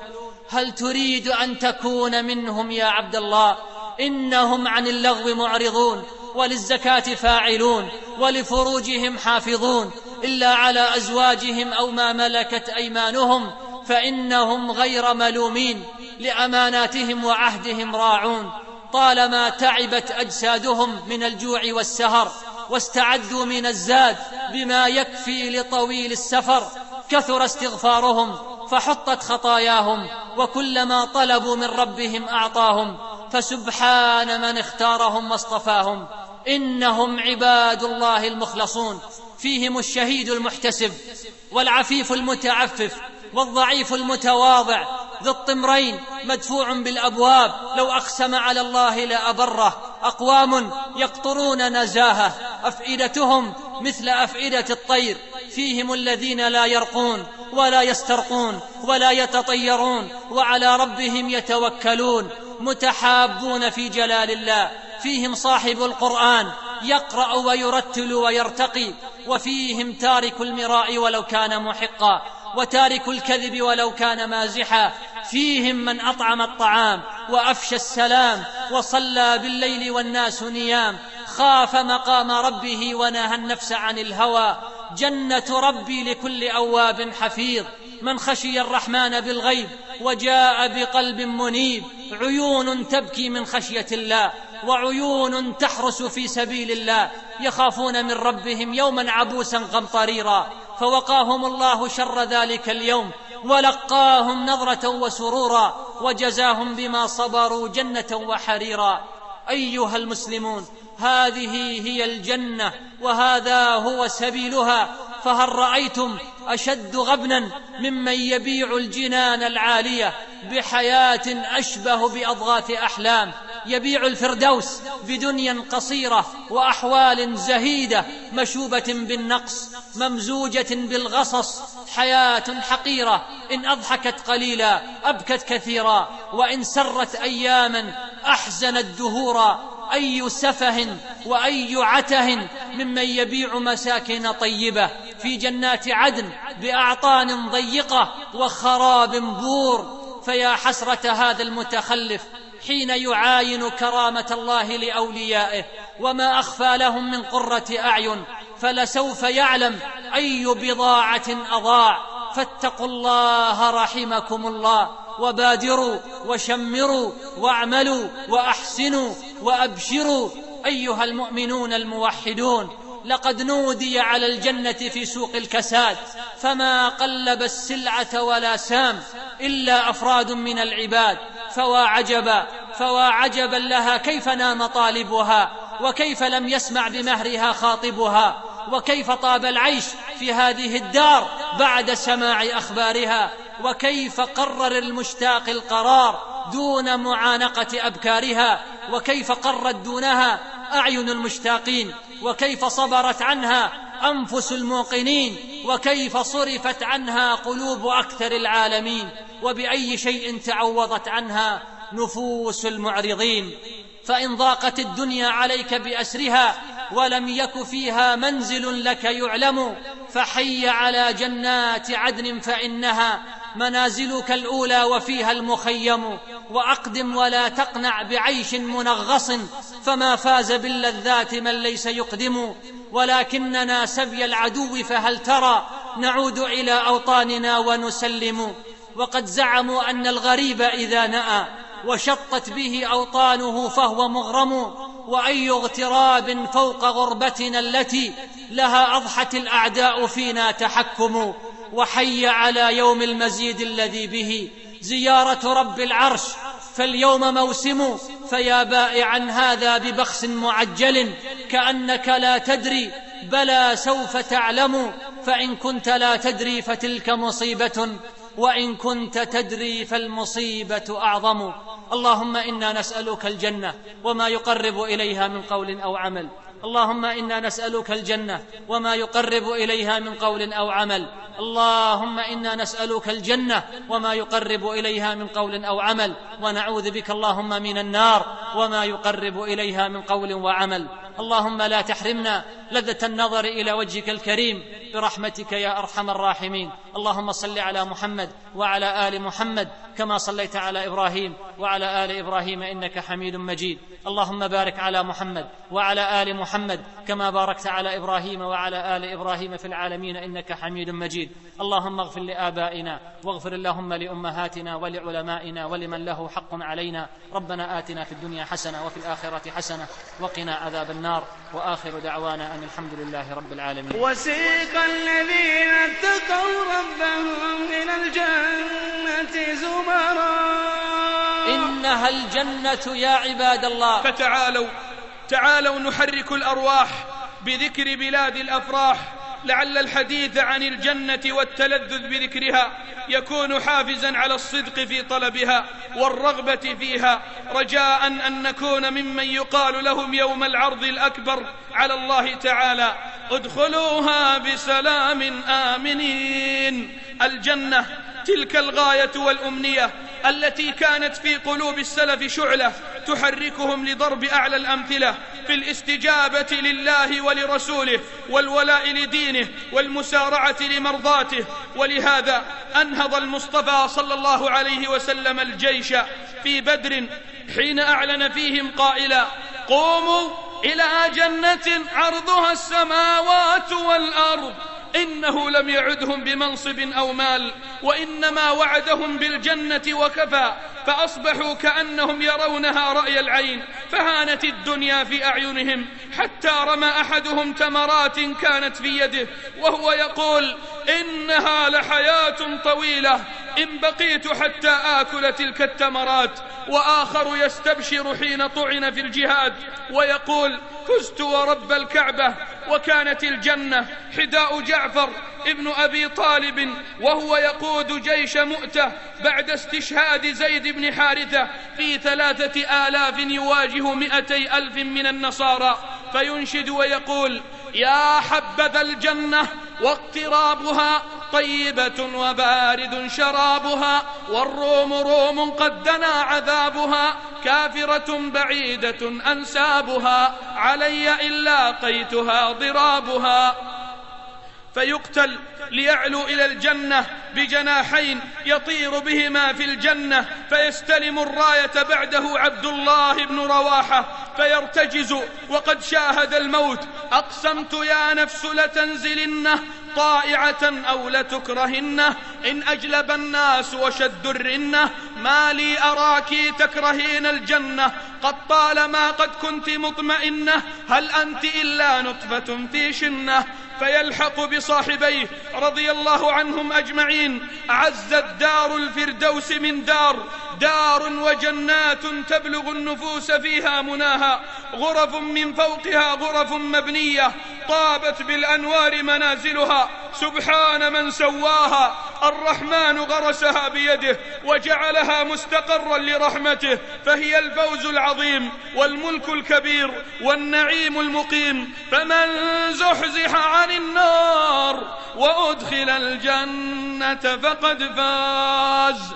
هل تريد أن تكون منهم يا عبد الله؟ إنهم عن اللغو معرضون وللزكاة فاعلون ولفروجهم حافظون إلا على أزواجهم أو ما ملكت أيمانهم فإنهم غير ملومين لأماناتهم وعهدهم راعون طالما تعبت أجسادهم من الجوع والسهر واستعدوا من الزاد بما يكفي لطويل السفر كثر استغفارهم فحطت خطاياهم وكلما طلبوا من ربهم أعطاهم فسبحان من اختارهم واصطفاهم. إنهم عباد الله المخلصون. فيهم الشهيد المحتسب والعفيف المتعفف والضعيف المتواضع ذو الطمرين مدفوع بالأبواب. لو أقسم على الله لأبره. أقوام يقطرون نزاهة. أفئدتهم مثل أفئدة الطير. فيهم الذين لا يرقون ولا يسترقون ولا يتطيرون وعلى ربهم يتوكلون. متحابون في جلال الله. فيهم صاحب القرآن يقرأ ويرتل ويرتقي. وفيهم تارك المراء ولو كان محقا. وتارك الكذب ولو كان مازحا. فيهم من أطعم الطعام وأفشى السلام وصلى بالليل والناس نيام. خاف مقام ربه ونهى النفس عن الهوى. جنة ربي لكل أواب حفيظ. من خشي الرحمن بالغيب وجاء بقلب منيب عيون تبكي من خشية الله وعيون تحرس في سبيل الله يخافون من ربهم يوما عبوسا قمطريرا فوقاهم الله شر ذلك اليوم ولقاهم نظرة وسرورا وجزاهم بما صبروا جنة وحريرا. أيها المسلمون هذه هي الجنة وهذا هو سبيلها. فهل رأيتم أشد غبنا ممن يبيع الجنان العالية بحياة أشبه بأضغاث أحلام؟ يبيع الفردوس بدنيا قصيرة وأحوال زهيدة مشوبة بالنقص ممزوجة بالغصص حياة حقيرة. إن أضحكت قليلا أبكت كثيرا وإن سرت أياما أحزنت دهورا. أي سفه وأي عته ممن يبيع مساكن طيبة في جنات عدن بأعطان ضيقة وخراب بور. فيا حسرة هذا المتخلف حين يعاين كرامة الله لأوليائه وما أخفى لهم من قرة أعين. فلسوف يعلم أي بضاعة أضاع. فاتقوا الله رحمكم الله. وبادروا وشمروا واعملوا وأحسنوا وأبشروا أيها المؤمنون الموحدون لقد نودي على الجنة في سوق الكساد فما قلب السلعة ولا سام إلا أفراد من العباد فوا عجبا فوا عجبا لها كيف نام طالبها وكيف لم يسمع بمهرها خاطبها وكيف طاب العيش في هذه الدار بعد سماع أخبارها. وكيف قرر المشتاق القرار دون معانقة أبكارها؟ وكيف قرت دونها أعين المشتاقين؟ وكيف صبرت عنها أنفس الموقنين؟ وكيف صرفت عنها قلوب أكثر العالمين؟ وبأي شيء تعوضت عنها نفوس المعرضين؟ فإن ضاقت الدنيا عليك بأسرها ولم يك فيها منزل لك يعلم فحي على جنات عدن فإنها منازلك الأولى وفيها المخيم وأقدم ولا تقنع بعيش منغص فما فاز باللذات من ليس يقدم. ولكننا سبي العدو فهل ترى نعود إلى أوطاننا ونسلم؟ وقد زعموا أن الغريب إذا نأى وشطت به أوطانه فهو مغرم. وأي اغتراب فوق غربتنا التي لها أضحت الأعداء فينا تحكم وحي على يوم المزيد الذي به زيارة رب العرش. فاليوم موسم فيا بائعا هذا ببخس معجل كأنك لا تدري بلى سوف تعلم فإن كنت لا تدري فتلك مصيبة. وإن كنت تدري فالمصيبة أعظم. اللهم إنا نسألك الجنة وما يقرب إليها من قول أو عمل. اللهم إنا نسألك الجنة وما يقرب إليها من قول أو عمل. اللهم إنا نسألك الجنة وما يقرب إليها من قول أو عمل. ونعوذ بك اللهم من النار وما يقرب إليها من قول وعمل. اللهم لا تحرمنا لذة النظر إلى وجهك الكريم. برحمتك يا أرحم الراحمين. اللهم صل على محمد وعلى آل محمد كما صليت على إبراهيم وعلى آل إبراهيم إنك حميد مجيد. اللهم بارك على محمد وعلى آل محمد كما باركت على إبراهيم وعلى آل إبراهيم في العالمين إنك حميد مجيد. اللهم اغفر لآبائنا واغفر اللهم لأمهاتنا ولعلمائنا ولمن له حق علينا. ربنا آتنا في الدنيا حسنة وفي الآخرة حسنة وقنا عذاب النار. وآخر دعوانا أن الحمد لله رب العالمين. وسيق الذين اتقوا ربهم إلى الجنة زمرا. إنها الجنة يا عباد الله. فتعالوا تعالوا نحرك الأرواح بذكر بلاد الأفراح لعل الحديث عن الجنة والتلذذ بذكرها يكون حافزا على الصدق في طلبها والرغبة فيها رجاء أن نكون ممن يقال لهم يوم العرض الأكبر على الله تعالى. ادخلوها بسلام آمنين. الجنة تلك الغاية والأمنية التي كانت في قلوب السلف شعلة تحركهم لضرب أعلى الأمثلة في الاستجابة لله ولرسوله والولاء لدينه والمسارعة لمرضاته. ولهذا أنهض المصطفى صلى الله عليه وسلم الجيش في بدر حين أعلن فيهم قائلا قوموا إلى جنة عرضها السماوات والأرض إنه لم يعدهم بمنصب أو مال وإنما وعدهم بالجنة وكفى فأصبحوا كأنهم يرونها رأي العين فهانت الدنيا في أعينهم حتى رمى أحدهم تمرات كانت في يده وهو يقول إنها لحياة طويلة إن بقيت حتى آكل تلك التمرات وآخر يستبشر حين طعن في الجهاد ويقول فزت ورب الكعبة وكانت الجنة. حداء جعفر ابن أبي طالب وهو يقود جيش مؤتة بعد استشهاد زيد بن حارثة في ثلاثة آلاف يواجه مئتي ألف من النصارى. فينشد ويقول يا حبذا الجنة واقترابها طيبة وبارد شرابها والروم روم قد دنا عذابها كافرة بعيدة أنسابها علي إن لاقيتها ضرابها فيقتل ليعلو إلى الجنة بجناحين يطير بهما في الجنة فيستلم الراية بعده عبد الله بن رواحة فيرتجز وقد شاهد الموت. أقسمت يا نفس لتنزلنه طائعة أو لتكرهنه إن أجلب الناس وشد الرنة ما لي أراك تكرهين الجنة قد طالما قد كنت مطمئنة هل أنت إلا نطفة في شنة؟ فيلحق بصاحبيه رضي الله عنهم أجمعين عزت دار الفردوس من دار دار وجنات تبلغ النفوس فيها مناها غرف من فوقها غرف مبنية طابت بالأنوار منازلها. سبحان من سواها الرحمن غرسها بيده وجعلها مستقرا لرحمته فهي الفوز العظيم والملك الكبير والنعيم المقيم. فمن زحزح عن النار وأدخل الجنة فقد فاز.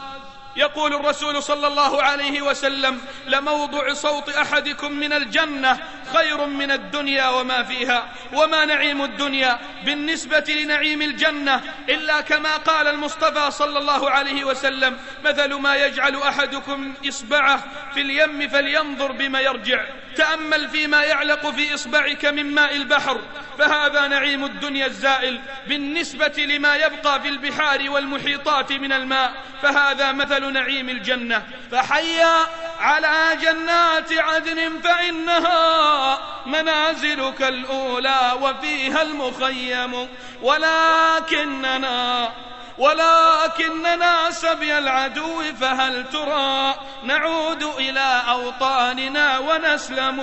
يقول الرسول صلى الله عليه وسلم لموضع صوت أحدكم من الجنة خير من الدنيا وما فيها وما نعيم الدنيا بالنسبة لنعيم الجنة إلا كما قال المصطفى صلى الله عليه وسلم مثل ما يجعل أحدكم إصبعه في اليم فلينظر بما يرجع تأمل فيما يعلق في إصبعك من ماء البحر فهذا نعيم الدنيا الزائل بالنسبة لما يبقى في البحار والمحيطات من الماء فهذا مثل نعيم الجنة فحيا على جنات عدن فإنها منازلك الأولى وفيها المخيم. ولكننا ولكننا سبي العدو فهل ترى نعود إلى أوطاننا ونسلم؟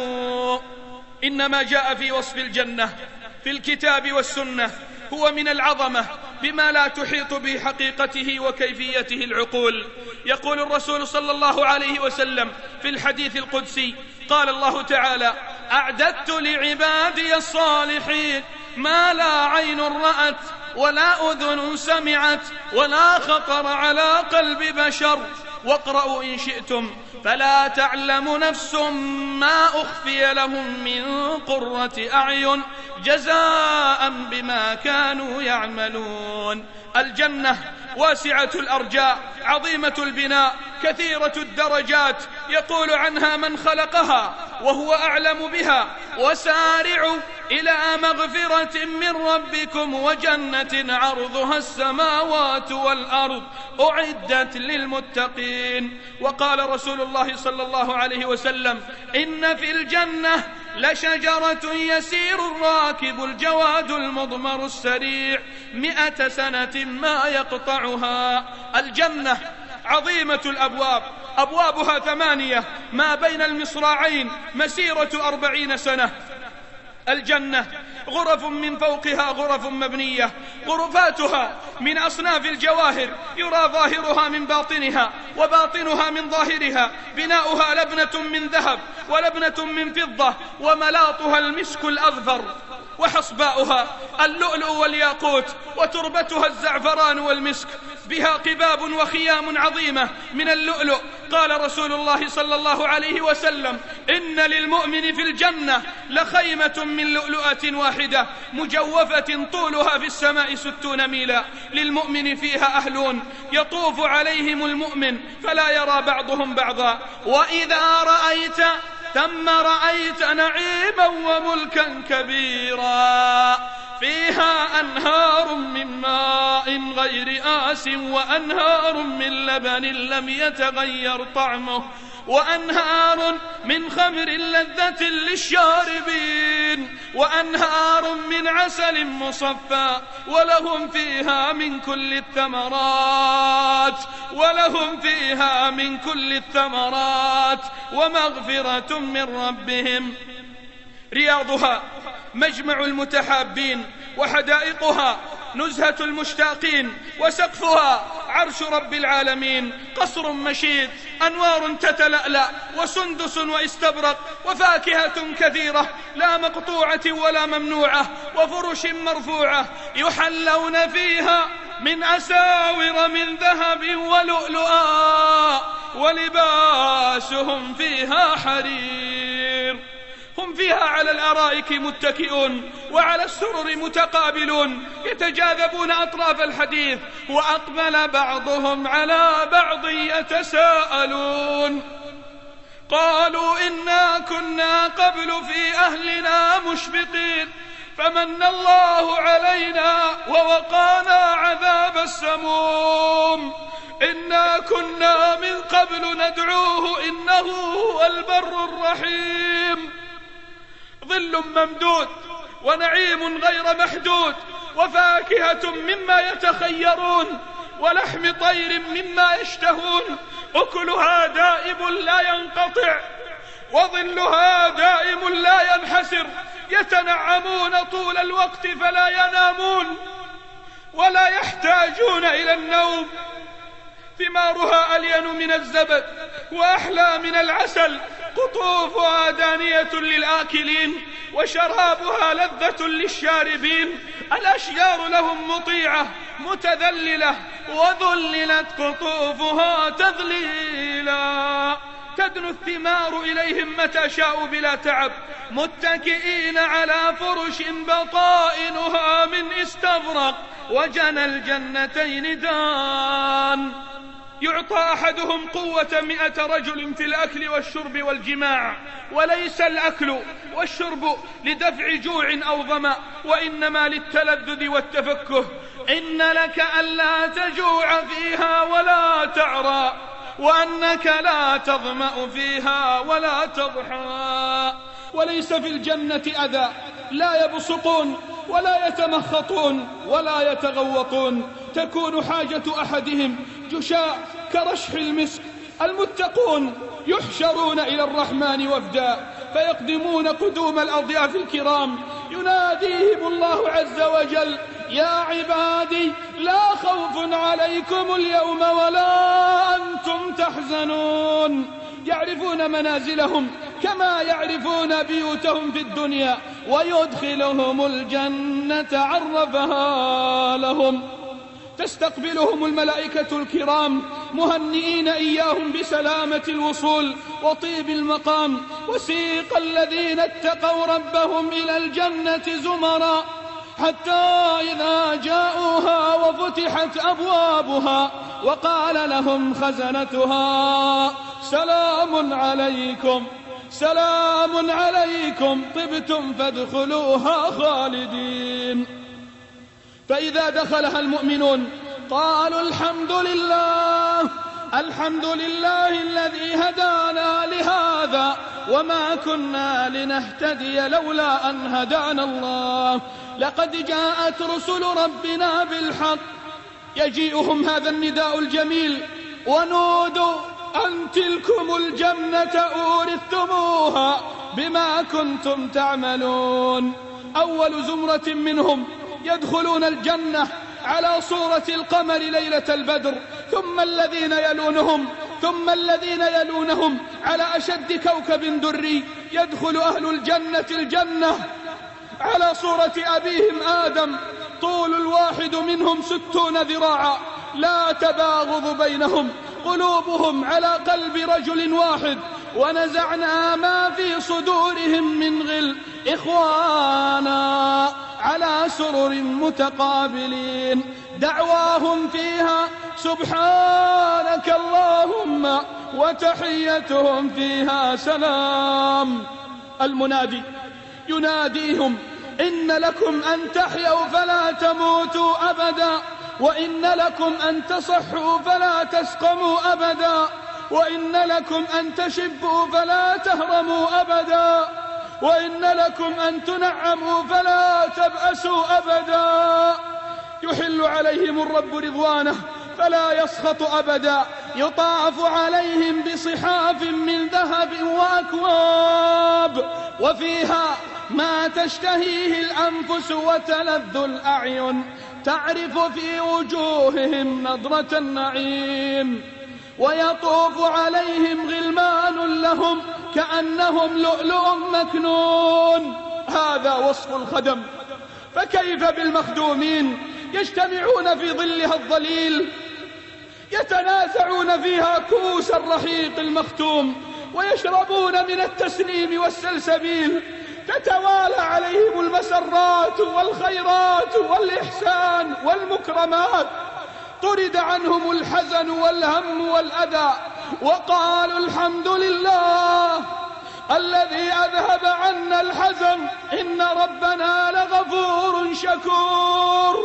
إنما جاء في وصف الجنة في الكتاب والسنة هو من العظمة بما لا تحيط بحقيقته وكيفيته العقول. يقول الرسول صلى الله عليه وسلم في الحديث القدسي قال الله تعالى أعددت لعبادي الصالحين ما لا عين رأت ولا أذن سمعت ولا خطر على قلب بشر. واقرأوا إن شئتم فلا تعلم نفس ما أخفي لهم من قرة أعين جزاء بما كانوا يعملون. الجنة واسعة الأرجاء عظيمة البناء كثيرة الدرجات يقول عنها من خلقها وهو أعلم بها وسارعوا إلى مغفرة من ربكم وجنة عرضها السماوات والأرض أعدت للمتقين. وقال رسول الله صلى الله عليه وسلم إن في الجنة لشجرة يسير الراكب الجواد المضمر السريع. مئة سنة ما يقطعها. الجنة عظيمة الأبواب. أبوابها ثمانية. ما بين المصراعين. مسيرة أربعين سنة. الجنة غرف من فوقها غرف مبنية. غرفاتها من أصناف الجواهر يرى ظاهرها من باطنها وباطنها من ظاهرها. بناؤها لبنة من ذهب ولبنة من فضة وملاطها المسك الأظفر. وحصباؤها اللؤلؤ والياقوت وتربتها الزعفران والمسك بها قباب وخيام عظيمة من اللؤلؤ. قال رسول الله صلى الله عليه وسلم إن للمؤمن في الجنة لخيمة من لؤلؤة واحدة مجوفة طولها في السماء ستون ميلا. للمؤمن فيها أهلون يطوف عليهم المؤمن فلا يرى بعضهم بعضا. وإذا رأيت ثم رأيت نعيما وملكا كبيرا. فيها أنهار من ماء غير آس وأنهار من لبن لم يتغير طعمه. وأنهار من خمر لذة للشاربين وأنهار من عسل مصفى ولهم فيها من كل الثمرات ولهم فيها من كل الثمرات ومغفرة من ربهم. رياضها مجمع المتحابين وحدائقها نزهة المشتاقين وسقفها عرش رب العالمين. قصر مشيد أنوار تتلألأ وسندس واستبرق وفاكهة كثيرة لا مقطوعة ولا ممنوعة وفرش مرفوعة يحلون فيها من أساور من ذهب ولؤلؤا ولباسهم فيها حرير. هم فيها على الأرائك متكئون وعلى السرر متقابلون يتجاذبون أطراف الحديث وأقبل بعضهم على بعض يتساءلون. قالوا إنا كنا قبل في أهلنا مشفقين فمن الله علينا ووقانا عذاب السموم. إنا كنا من قبل ندعوه إنه هو البر الرحيم. ظل ممدود ونعيم غير محدود وفاكهة مما يتخيرون ولحم طير مما يشتهون أكلها دائم لا ينقطع وظلها دائم لا ينحسر يتنعمون طول الوقت فلا ينامون ولا يحتاجون إلى النوم ثمارها ألين من الزبد وأحلى من العسل. قطوفها دانية للآكلين وشرابها لذة للشاربين. الأشجار لهم مطيعة متذللة وذللت قطوفها تذليلا. تدنو الثمار إليهم متى شاءوا بلا تعب. متكئين على فرش بطائنها من استبرق. وجنى الجنتين دان. يعطى أحدهم قوة مئة رجل في الأكل والشرب والجماع وليس الأكل والشرب لدفع جوع أو ظمأ وإنما للتلذذ والتفكه. إن لك ألا تجوع فيها ولا تعرى وأنك لا تظمأ فيها ولا تضحى. وليس في الجنة أذى لا يبصقون ولا يتمخطون ولا يتغوطون. تكون حاجة أحدهم جشاء كرشح المسك. المتقون يحشرون إلى الرحمن وفدا فيقدمون قدوم الأضياف الكرام. يناديهم الله عز وجل يا عبادي لا خوف عليكم اليوم ولا أنتم تحزنون. يعرفون منازلهم كما يعرفون بيوتهم في الدنيا ويدخلهم الجنة عرفها لهم. تستقبلهم الملائكة الكرام مهنئين إياهم بسلامة الوصول وطيب المقام. وسيق الذين اتقوا ربهم إلى الجنة زمرا حتى إذا جاءوها وفتحت أبوابها وقال لهم خزنتها سلام عليكم سلام عليكم طبتم فادخلوها خالدين. فإذا دخلها المؤمنون قالوا الحمد لله الحمد لله الذي هدانا لهذا وما كنا لنهتدي لولا أن هدانا الله. لقد جاءت رسل ربنا بالحق يجيئهم هذا النداء الجميل ونودوا أن تلكم الجنة أورثتموها بما كنتم تعملون. أول زمرة منهم يدخلون الجنة على صورة القمر ليلة البدر. ثم الذين يلونهم ثم الذين يلونهم على أشد كوكب دري. يدخل أهل الجنة الجنة على صورة أبيهم آدم. طول الواحد منهم ستون ذراعا. لا تباغض بينهم. قلوبهم على قلب رجل واحد. ونزعنا ما في صدورهم من غل إخوانا على سرر متقابلين دعواهم فيها سبحانك اللهم وتحيتهم فيها سلام. المنادي يناديهم إن لكم أن تحيوا فلا تموتوا أبدا وإن لكم أن تصحوا فلا تسقموا أبدا. وإن لكم أن تشبوا فلا تهرموا أبدا. وإن لكم أن تنعموا فلا تبأسوا أبدا. يحل عليهم الرب رضوانه فلا يسخط أبدا. يطاف عليهم بصحاف من ذهب وأكواب. وفيها ما تشتهيه الأنفس وتلذ الأعين. تعرف في وجوههم نضرة النعيم. ويطوف عليهم غلمان لهم كأنهم لؤلؤ مكنون. هذا وصف الخدم. فكيف بالمخدومين يجتمعون في ظلها الظليل؟ يتنازعون فيها كوس الرحيق المختوم ويشربون من التسنيم والسلسبيل. تتوالى عليهم المسرات والخيرات والإحسان والمكرمات. طرد عنهم الحزن والهم والأذى وقالوا الحمد لله الذي أذهب عنا الحزن. إن ربنا لغفور شكور.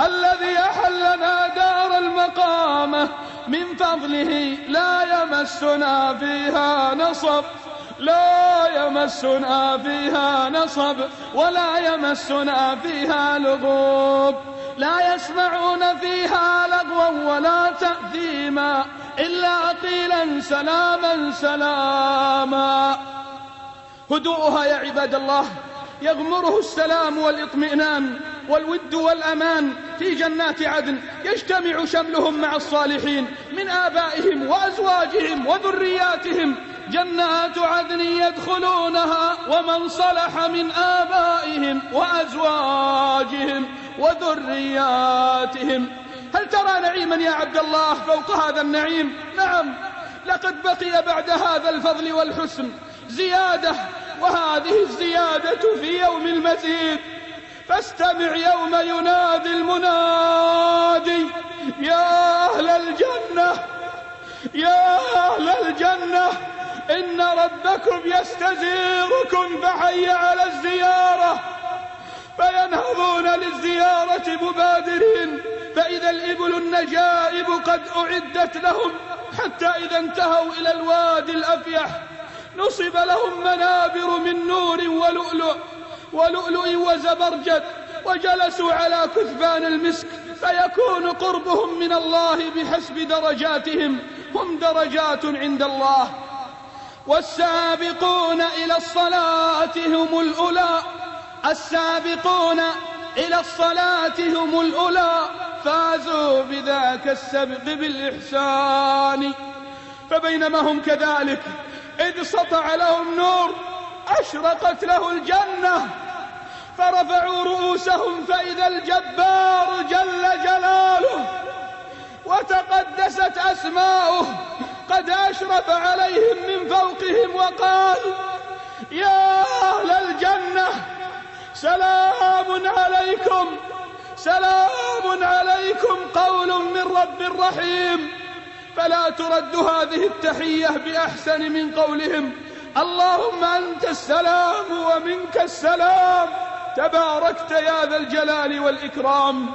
الذي أحلنا دار المقامة من فضله لا يمسنا فيها نصب. لا يمسنا فيها نصب ولا يمسنا فيها لغوب. لا يسمعون فيها لغوا ولا تأثيما إلا قيلا سلاما سلاما. هدوءها يا عباد الله. يغمره السلام والاطمئنان والود والأمان في جنات عدن يجتمع شملهم مع الصالحين من آبائهم وأزواجهم وذرياتهم جنات عدن يدخلونها ومن صلح من آبائهم وأزواجهم وذرياتهم. هل ترى نعيما يا عبد الله فوق هذا النعيم؟ نعم. لقد بقي بعد هذا الفضل والحسن زيادة وهذه الزيادة في يوم المزيد. فاستمع يوم ينادي المنادي يا أهل الجنة يا أهل الجنة. إن ربكم يستزيركم فحي على الزيارة فينهضون للزيارة مبادرين فإذا الإبل النجائب قد أعدت لهم حتى إذا انتهوا إلى الوادي الأفيح نصب لهم منابر من نور ولؤلؤ ولؤلؤ وزبرجد وجلسوا على كثبان المسك فيكون قربهم من الله بحسب درجاتهم هم درجات عند الله. والسابقون إلى الصلاة هم الأولى. السابقون إلى الصلاة هم الأولى. فازوا بذاك السبق بالإحسان. فبينما هم كذلك إذ سطع لهم نور أشرقت له الجنة. فرفعوا رؤوسهم فإذا الجبار جل جلاله وتقدست أسماؤه. قد أشرف عليهم من فوقهم وقال يا أهل الجنة سلام عليكم سلام عليكم قول من رب رحيم. فلا ترد هذه التحية بأحسن من قولهم. اللهم أنت السلام ومنك السلام. تباركت يا ذا الجلال والإكرام.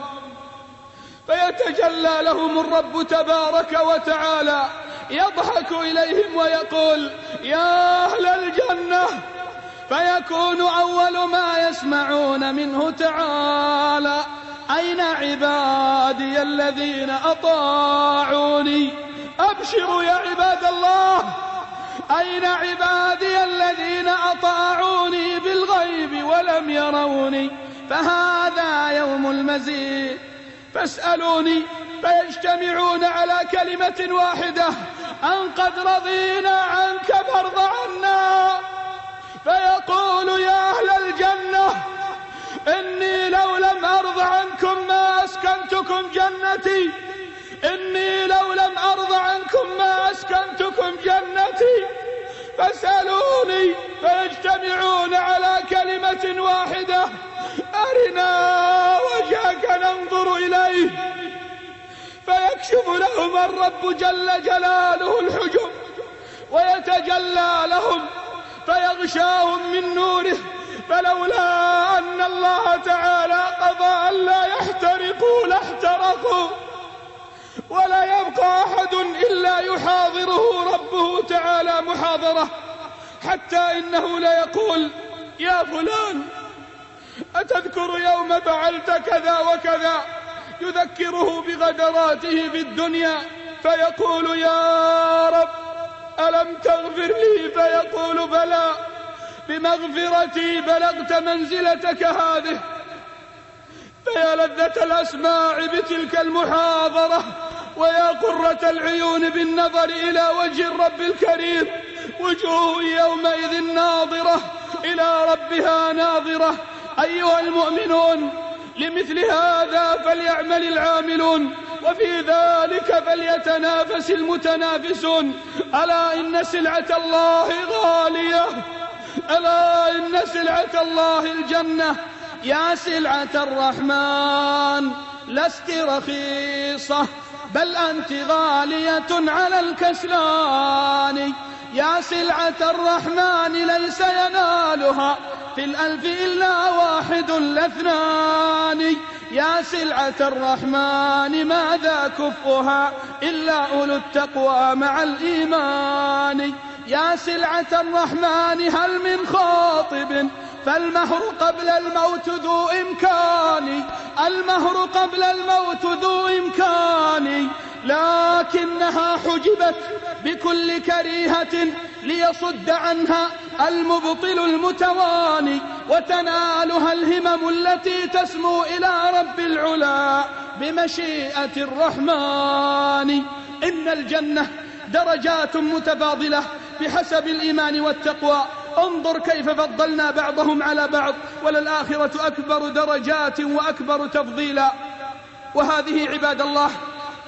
فيتجلى لهم الرب تبارك وتعالى. يضحك إليهم ويقول يا أهل الجنة فيكون أول ما يسمعون منه تعالى أين عبادي الذين أطاعوني؟ فابشروا يا عباد الله أين عبادي الذين أطاعوني بالغيب ولم يروني؟ فهذا يوم المزيد. فاسألوني فيجتمعون على كلمة واحدة. أن قد رضينا عنك فارض عنا. فيقول يا أهل الجنة إني لو لم أرض عنكم ما أسكنتكم جنتي. إني لو لم أرض عنكم ما أسكنتكم جنتي. فاسألوني فيجتمعون على كلمة واحدة. أرنا وجهك ننظر إليه. فيكشف لهم الرب جل جلاله الحجب ويتجلى لهم فيغشاهم من نوره. فلولا أن الله تعالى قضى أن لا يحترقوا لاحترقوا ولا يبقى أحد إلا يحاضره ربه تعالى محاضرة حتى إنه ليقول يا فلان أتذكر يوم فعلت كذا وكذا يذكره بغدراته في الدنيا فيقول يا رب ألم تغفر لي؟ فيقول بلى بمغفرتي بلغت منزلتك هذه فيا لذة الأسماع بتلك المحاضرة ويا قرة العيون بالنظر إلى وجه الرب الكريم. وجوه يومئذ ناظرة إلى ربها ناظرة. أيها المؤمنون لمثل هذا فليعمل العاملون وفي ذلك فليتنافس المتنافسون. ألا إن سلعة الله غالية؟ ألا إن سلعة الله الجنة؟ يا سلعة الرحمن لست رخيصة بل أنت غالية على الكسلان. يا سلعة الرحمن ليس ينالها في الألف إلا واحد لاثنان. يا سلعة الرحمن ماذا كفها إلا أولو التقوى مع الإيمان؟ يا سلعة الرحمن هل من خاطب فالمهر قبل الموت ذو إمكان المهر قبل الموت ذو إمكان لكنها حجبت بكل كريهة ليصد عنها المبطل المتواني وتنالها الهمم التي تسمو إلى رب العلا بمشيئة الرحمن. إن الجنة درجات متفاضلة بحسب الإيمان والتقوى. انظر كيف فضلنا بعضهم على بعض وللآخرة أكبر درجات وأكبر تفضيلا. وهذه عباد الله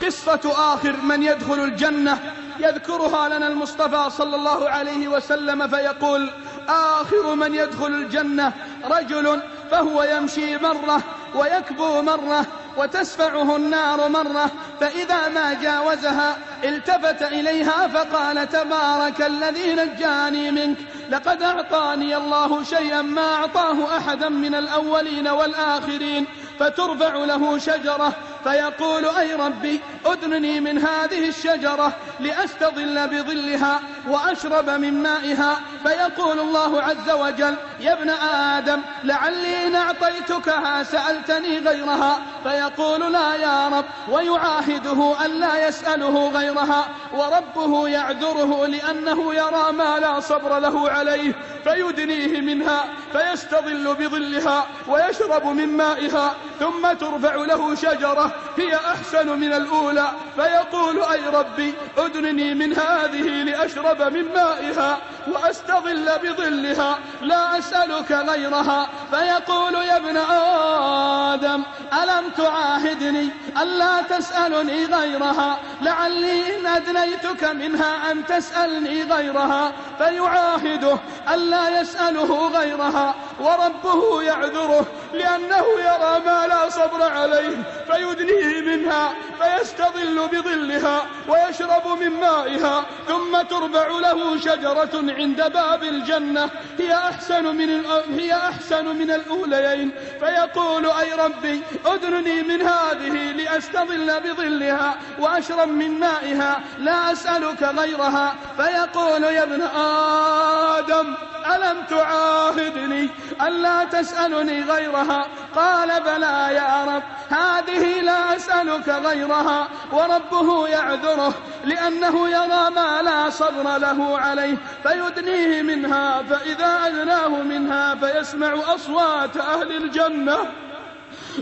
قصة آخر من يدخل الجنة يذكرها لنا المصطفى صلى الله عليه وسلم فيقول آخر من يدخل الجنة رجل فهو يمشي مرة ويكبو مرة وتسفعه النار مرة فإذا ما جاوزها التفت إليها فقال تبارك الذي نجاني منك. لقد أعطاني الله شيئا ما أعطاه أحدا من الأولين والآخرين فترفع له شجرة فيقول أي ربي أدنني من هذه الشجرة لأستظل بظلها وأشرب من مائها. فيقول الله عز وجل يا ابن آدم لعلي إن أعطيتكها سألتني غيرها. فيقول لا يا رب ويعاهده أن لا يسأله غيرها وربه يعذره لأنه يرى ما لا صبر له عليه. فيدنيه منها فيستظل بظلها ويشرب من مائها ثم ترفع له شجرة هي أحسن من الأولى. فيقول أي ربي أدنني من هذه لأشرب من مائها وأستظل بظلها لا أسألك غيرها. فيقول يا ابن آدم ألم تعاهدني ألا تسألني غيرها؟ لعلي إن أدنيتك منها أن تسألني غيرها. فيعاهده ألا يسأله غيرها وربه يعذره. لأنه يرى ما لا صبر عليه فيدنيه منها فيستظل بظلها ويشرب من مائها ثم تربع له شجرة عند باب الجنة. هي أحسن من هي أحسن من الأوليين. فيقول أي ربي أدنني من هذه لأستظل بظلها وأشرب من مائها لا أسألك غيرها. فيقول يا ابن آدم ألم تعاهدني ألا تسألني غيرها؟ قال بلى يا رب هذه لا أسألك غيرها وربه يعذره لأنه يرى ما لا صبر له عليه فيدنيه منها فإذا أدناه منها فيسمع أصوات أهل الجنة.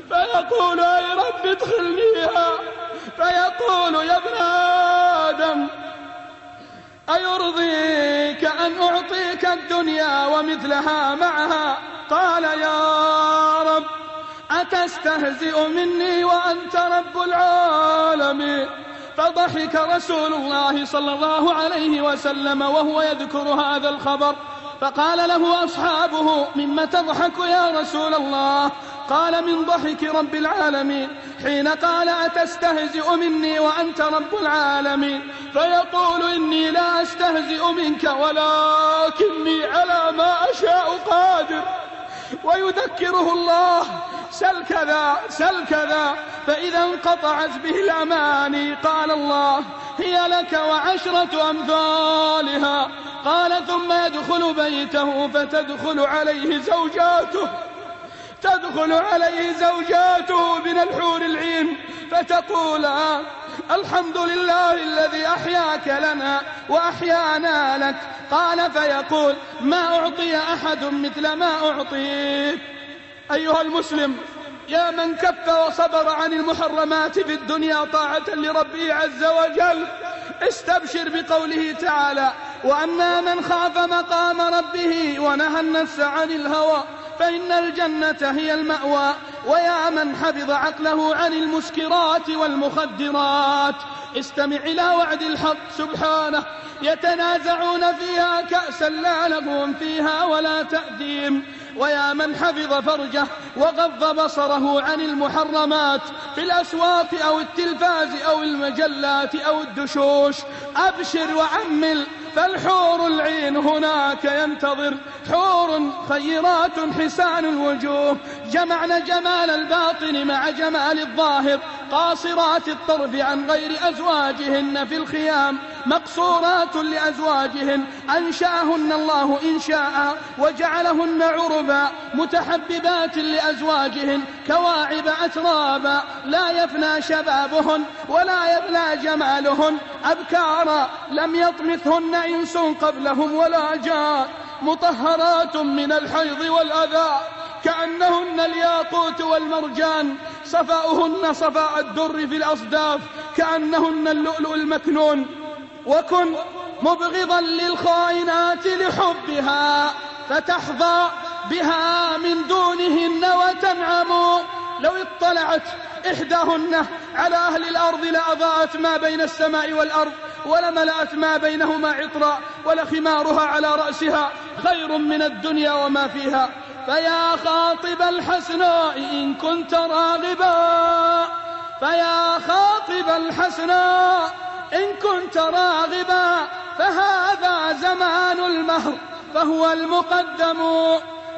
فيقول أي رب ادخلنيها؟ فيقول يا ابن آدم أيرضيك أن أعطيك الدنيا ومثلها معها؟ قال يا رب أتستهزئ مني وأنت رب العالمين فضحك رسول الله صلى الله عليه وسلم وهو يذكر هذا الخبر فقال له أصحابه مما تضحك يا رسول الله؟ قال من ضحك رب العالمين حين قال أتستهزئ مني وأنت رب العالمين؟ فيقول إني لا أستهزئ منك ولكني على ما أشاء قادر. ويذكره الله سل كذا سل كذا فإذا انقطعت به الأماني قال الله هي لك وعشرة أمثالها. قال ثم يدخل بيته فتدخل عليه زوجاته. تدخل عليه زوجاته من الحور العين فتقول الحمد لله الذي أحياك لنا وأحيانا لك. قال فيقول ما أعطي أحد مثل ما أعطيك أيها المسلم يا من كف وصبر عن المحرمات في الدنيا طاعة لربه عز وجل استبشر بقوله تعالى وأما من خاف مقام ربه ونهى النفس عن الهوى فإن الجنة هي المأوى ويا من حفظ عقله عن المسكرات والمخدرات. استمع إلى وعد الحق سبحانه يتنازعون فيها كأسا لا لغو فيها ولا تأثيم. ويا من حفظ فرجه وغض بصره عن المحرمات في الأسواق أو التلفاز أو المجلات أو الدشوش. أبشر وعمل فالحور العين هناك ينتظر. حور خيرات حسان الوجوه. جمعن جمال الباطن مع جمال الظاهر. قاصرات الطرف عن غير أزواجهن في الخيام. مقصورات لأزواجهن أنشأهن الله إنشاء وجعلهن عربا متحببات لأزواجهن كواعب أترابا لا يفنى شبابهن ولا يبلى جمالهن. أبكارا لم يطمثهن إنس قبلهم ولا جاء مطهرات من الحيض والأذى كأنهن الياقوت والمرجان. صفاؤهن صفاء الدر في الأصداف كأنهن اللؤلؤ المكنون. وكن مبغضا للخائنات لحبها فتحظى بها من دونهن وتنعم. لو اطلعت إحداهن على أهل الأرض لأضاءت ما بين السماء والأرض ولملأت ما بينهما عطرا ولخمارها على رأسها خير من الدنيا وما فيها. فيا خاطب الحسناء إن كنت راغبا فيا خاطب الحسناء إن كنت راغبا فهذا زمان المهر فهو المقدم.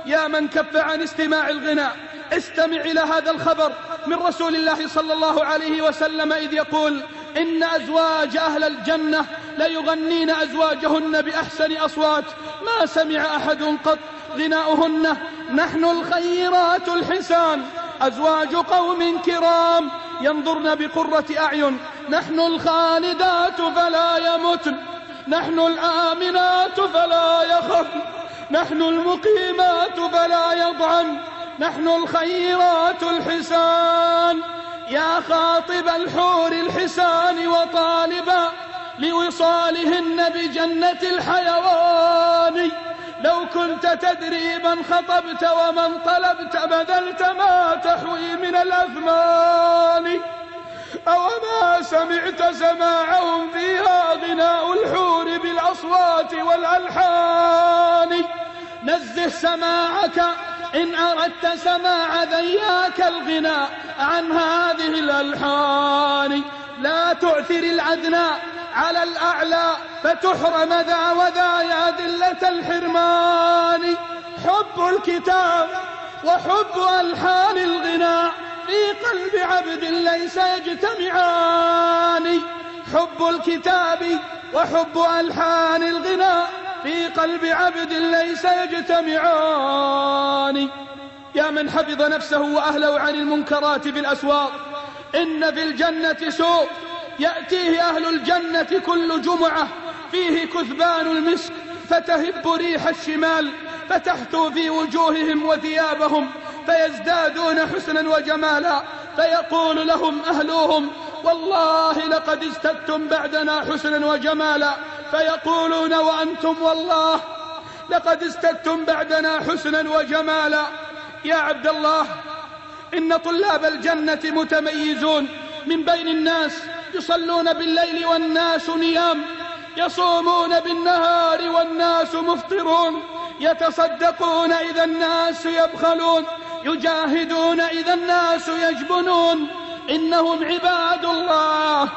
يا من كف عن استماع الغناء استمع إلى هذا الخبر من رسول الله صلى الله عليه وسلم إذ يقول إن أزواج أهل الجنة ليغنين أزواجهن بأحسن أصوات. ما سمع أحد قط غناؤهن؟ نحن الخيرات الحسان. أزواج قوم كرام ينظرن بقرة أعين. نحن الخالدات فلا يمتن نحن الآمنات فلا يخفن نحن المقيمات فلا يضعن. نحن الخيرات الحسان. يا خاطب الحور الحسان وطالبا لوصالهن بجنة الحيوان. لو كنت تدري من خطبت ومن طلبت بذلت ما تحوي من الأثمان أوما سمعت سماعهم فيها غناء الحور بالأصوات والألحان. نزه سماعك إن أردت سماع ذياك الغناء عن هذه الألحان. لا تعثر العدنى على الأعلى فتحرم ذا وذا يا ذلة الحرمان. حب الكتاب وحب ألحان الغناء في قلب عبد ليس يجتمعان. حب الكتاب وحب ألحان الغناء في قلب عبد ليس يجتمعان. يا من حفظ نفسه وأهله عن المنكرات في الأسواق إن في الجنة سوق يأتيه أهل الجنة كل جمعة فيه كثبان المسك فتهب ريح الشمال فتحثو في وجوههم وثيابهم فيزدادون حسنا وجمالا فيقول لهم أهلوهم والله لقد ازددتم بعدنا حسنا وجمالا. فيقولون وأنتم والله لقد ازددتم بعدنا حسنا وجمالا. يا عبد الله إن طلاب الجنة متميزون. من بين الناس يصلون بالليل والناس نيام يصومون بالنهار والناس مفطرون يتصدقون إذا الناس يبخلون يجاهدون إذا الناس يجبنون. إنهم عباد الله.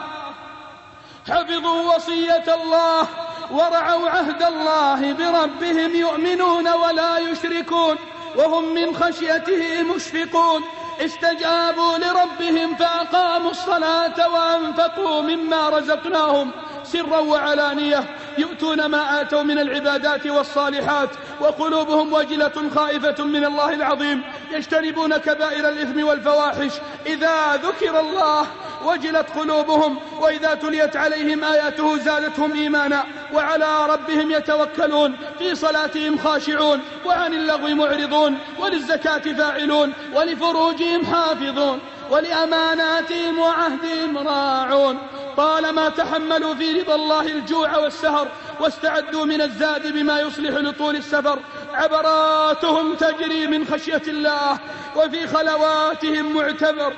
حفظوا وصية الله ورعوا عهد الله بربهم يؤمنون ولا يشركون وهم من خشيته مشفقون استجابوا لربهم فأقاموا الصلاة وأنفقوا مما رزقناهم سرا وعلانية. يؤتون ما آتوا من العبادات والصالحات وقلوبهم وجلة خائفة من الله العظيم. يجتنبون كبائر الإثم والفواحش. إذا ذكر الله وجلت قلوبهم وإذا تليت عليهم آياته زادتهم إيمانا. وعلى ربهم يتوكلون. في صلاتهم خاشعون. وعن اللغو معرضون. وللزكاة فاعلون. ولفروجهم حافظون ولأماناتهم وعهدهم راعون. طالما تحملوا في رضا الله الجوع والسهر واستعدوا من الزاد بما يصلح لطول السفر عبراتهم تجري من خشية الله وفي خلواتهم معتبر.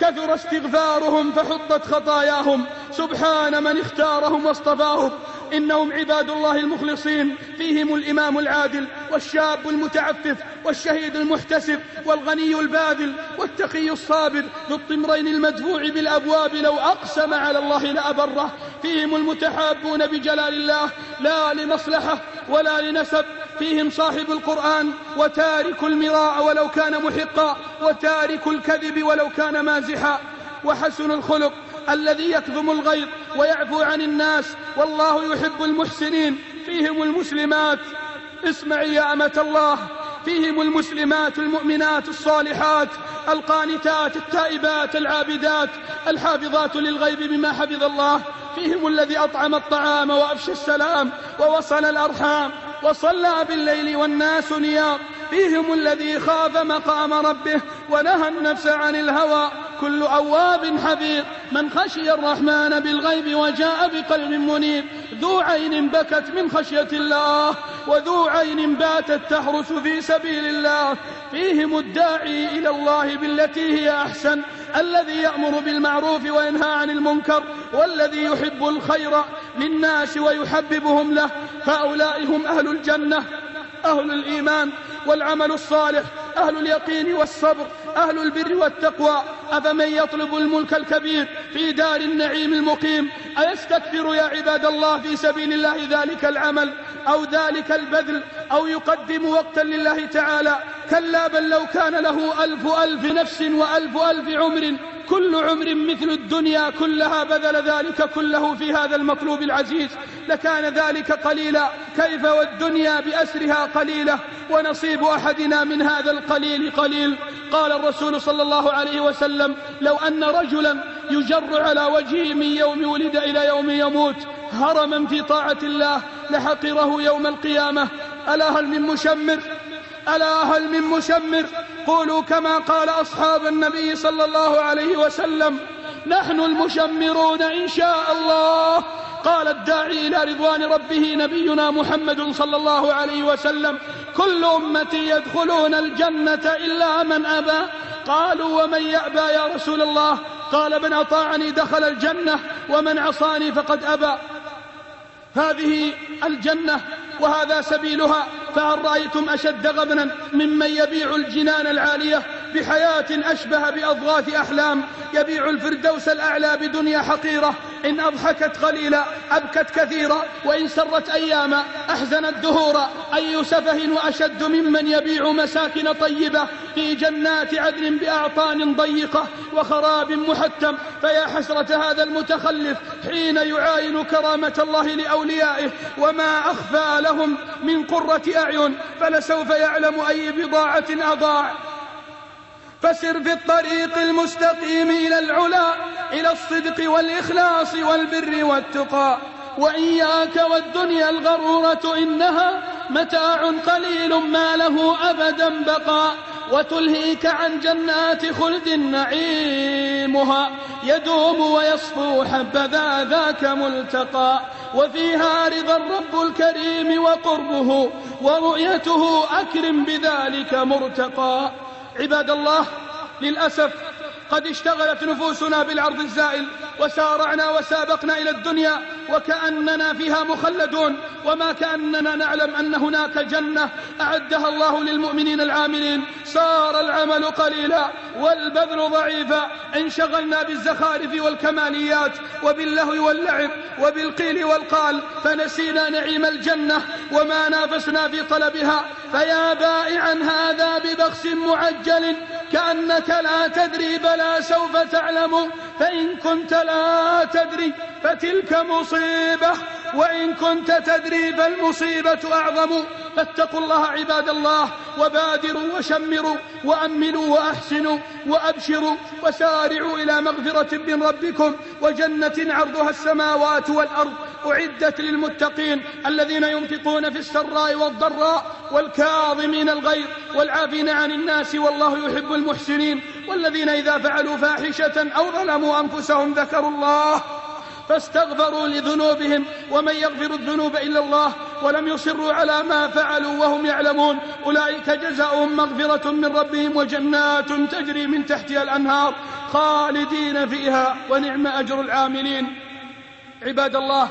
كثر استغفارهم فحطت خطاياهم. سبحان من اختارهم واصطفاهم. إنهم عباد الله المخلصين فيهم الإمام العادل والشاب المتعفف والشهيد المحتسب والغني الباذل والتقي الصابر ذو الطمرين المدفوع بالأبواب لو أقسم على الله لأبره. فيهم المتحابون بجلال الله لا لمصلحة ولا لنسب. فيهم صاحب القرآن وتارك المراء ولو كان محقا وتارك الكذب ولو كان مازحا. وحسن الخلق الذي يكظم الغيظ ويعفو عن الناس والله يحب المحسنين. فيهم المسلمات. اسمعي يا أمة الله. فيهم المسلمات المؤمنات الصالحات القانتات التائبات العابدات الحافظات للغيب بما حفظ الله. فيهم الذي أطعم الطعام وأفشى السلام ووصل الأرحام وصلى بالليل والناس نيام. فيهم الذي خاف مقام ربه ونهى النفس عن الهوى. كل أواب حفيظ من خشي الرحمن بالغيب وجاء بقلب منيب. ذو عين بكت من خشية الله وذو عين باتت تحرس في سبيل الله. فيهم الداعي إلى الله بالتي هي أحسن الذي يأمر بالمعروف وينهى عن المنكر والذي يحب الخير للناس ويحببهم له. هؤلاء هم أهل الجنة أهل الإيمان والعمل الصالح أهل اليقين والصبر. أهل البر والتقوى أفمن يطلب الملك الكبير في دار النعيم المقيم؟ أيستكثر يا عباد الله في سبيل الله ذلك العمل أو ذلك البذل أو يقدم وقتا لله تعالى؟ كلا بل لو كان له ألف ألف نفس وألف ألف عمر كل عمر مثل الدنيا كلها بذل ذلك كله في هذا المطلوب العزيز. لكان ذلك قليلا. كيف والدنيا بأسرها قليلة؟ ونصيب أحدنا من هذا القليل قليل. قال الرسول صلى الله عليه وسلم لو أن رجلا يجر على وجهه من يوم ولد إلى يوم يموت هرما في طاعة الله لحقره يوم القيامة. ألا هل من مشمر؟ ألا هل من مشمر قولوا كما قال أصحاب النبي صلى الله عليه وسلم نحن المشمرون إن شاء الله. قال الداعي إلى رضوان ربه نبينا محمد صلى الله عليه وسلم كل أمتي يدخلون الجنة إلا من أبى. قالوا ومن يأبى يا رسول الله؟ قال من أطاعني دخل الجنة ومن عصاني فقد أبى. هذه الجنة وهذا سبيلها فهل رأيتم أشد غبنا ممن يبيع الجنان العالية بحياة أشبه بأضغاث أحلام يبيع الفردوس الأعلى بدنيا حقيرة. إن أضحكت قليلا أبكت كثيرا. وإن سرت أياما أحزنت دهورا. أي سفه وأشد ممن يبيع مساكن طيبة؟ في جنات عدن بأعطان ضيقة وخراب محتم. فيا حسرة هذا المتخلف حين يعاين كرامة الله لأوليائه. وما أخفى لهم من قرة أعين فلسوف يعلم أي بضاعة أضاع. فسر في الطريق المستقيم إلى العلا إلى الصدق والإخلاص والبر والتقى. وإياك والدنيا الغرورة إنها متاع قليل ما له أبدا بقاء وتلهيك عن جنات خلد نعيمها. يدوم ويصفو حبذا ذاك ملتقى. وفيها رضا الرب الكريم وقربه ورؤيته أكرم بذلك مرتقى. عباد الله للأسف قد اشتغلت نفوسنا بالعرض الزائل وسارعنا وسابقنا إلى الدنيا وكأننا فيها مخلدون وما كأننا نعلم أن هناك جنة أعدها الله للمؤمنين العاملين. صار العمل قليلا والبذل ضعيفا. انشغلنا بالزخارف والكماليات وباللهو واللعب وبالقيل والقال فنسينا نعيم الجنة وما نافسنا في طلبها. فيا بائعا هذا ببخس معجل كأنك لا تدري بلى سوف تعلم فإن كنت لا تدري فتلك مصيبة. وإن كنت تدري فالمصيبة أعظم فاتقوا الله عباد الله وبادروا وشمروا وأمنوا وأحسنوا وأبشروا وسارعوا إلى مغفرة من ربكم وجنة عرضها السماوات والأرض أعدت للمتقين الذين ينفقون في السراء والضراء والكاظمين الغيظ والعافين عن الناس والله يحب المحسنين والذين إذا فعلوا فاحشة أو ظلموا أنفسهم ذكروا الله. فاستغفروا لذنوبهم ومن يغفر الذنوب إلا الله ولم يصروا على ما فعلوا وهم يعلمون. أولئك جزاؤهم مغفرة من ربهم وجنات تجري من تحتها الأنهار خالدين فيها ونعم أجر العاملين. عباد الله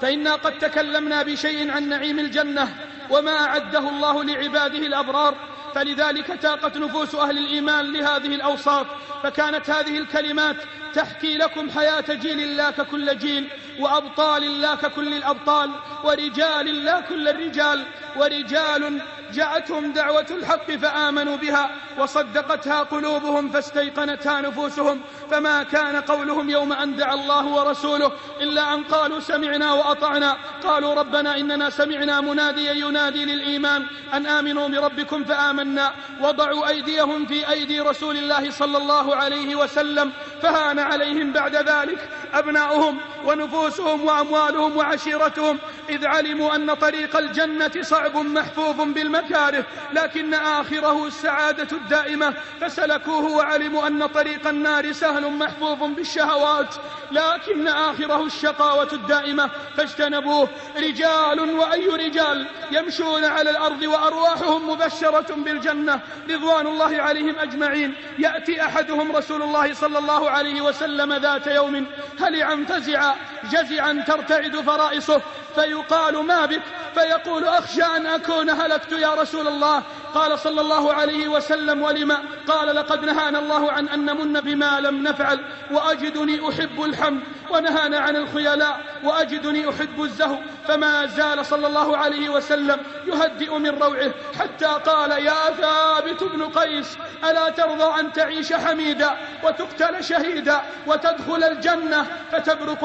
فإنا قد تكلمنا بشيء عن نعيم الجنة وما أعده الله لعباده الأبرار فلذلك تاقت نفوس أهل الإيمان لهذه الأوصاف فكانت هذه الكلمات تحكي لكم حياة جيل الله ككل جيل وأبطال الله ككل الأبطال ورجال الله كل الرجال ورجال جاءتهم دعوة الحق فآمنوا بها وصدقتها قلوبهم فاستيقنتها نفوسهم فما كان قولهم يوم أن دعا الله ورسوله إلا أن قالوا سمعنا وأطعنا قالوا ربنا إننا سمعنا مناديا ينادي للإيمان أن آمنوا بربكم فآمنا وضعوا أيديهم في أيدي رسول الله صلى الله عليه وسلم فهان عليهم بعد ذلك أبناؤهم ونفوسهم وأموالهم وعشيرتهم. إذ علموا أن طريق الجنة صعب محفوف بالمكاره لكن آخره السعادة الدائمة. فسلكوه وعلموا أن طريق النار سهل محفوف بالشهوات لكن آخره الشقاوة الدائمة. فاجتنبوه. رجال وأي رجال يمشون على الأرض وأرواحهم مبشرة بالجنة. رضوان الله عليهم أجمعين. يأتي أحدهم رسول الله صلى الله عليه وسلم ذات يوم هلعا فزعا جزعا ترتعد فرائصه فيقال ما بك؟ فيقول أخشى أن أكون هلكت يا رسول الله. قال صلى الله عليه وسلم ولما قال لقد نهانا الله عن أن نمن بما لم نفعل وأجدني أحب الحمد ونهانا عن الخيلاء وأجدني أحب الزهو. فما زال صلى الله عليه وسلم يهدئ من روعه حتى قال يا ثابت بن قيس ألا ترضى أن تعيش حميدا وتقتل شهيدا وتدخل الجنة فتبرق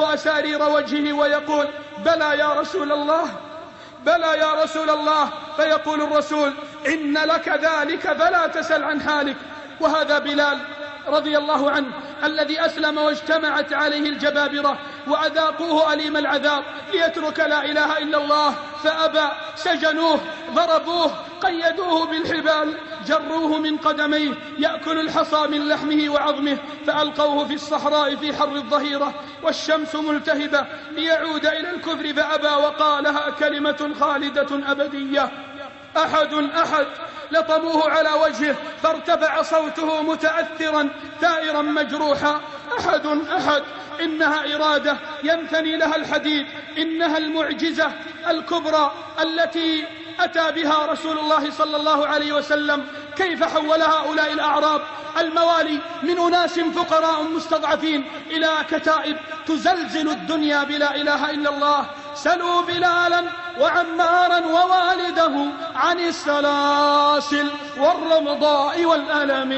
أسارير وجهه ويقول بلى يا رسول الله بلى يا رسول الله. فيقول الرسول إن لك ذلك فلا تسل عن حالك. وهذا بلال رضي الله عنه الذي أسلم واجتمعت عليه الجبابرة وأذاقوه أليم العذاب ليترك لا إله إلا الله فأبى سجنوه ضربوه قيدوه بالحبال جروه من قدميه يأكل الحصى من لحمه وعظمه فألقوه في الصحراء في حر الظهيرة والشمس ملتهبة ليعود إلى الكفر فأبى وقالها كلمة خالدة أبدية. أحد أحد لطموه على وجهه فارتفع صوته متأثرا ثائرا مجروحا أحد أحد إنها إرادة ينثني لها الحديد إنها المعجزة الكبرى التي أتى بها رسول الله صلى الله عليه وسلم كيف حول هؤلاء الأعراب الموالي من أناس فقراء مستضعفين إلى كتائب تزلزل الدنيا بلا إله إلا الله سلوا بلالا وعمارا ووالده عن السلاسل والرمضاء والألم.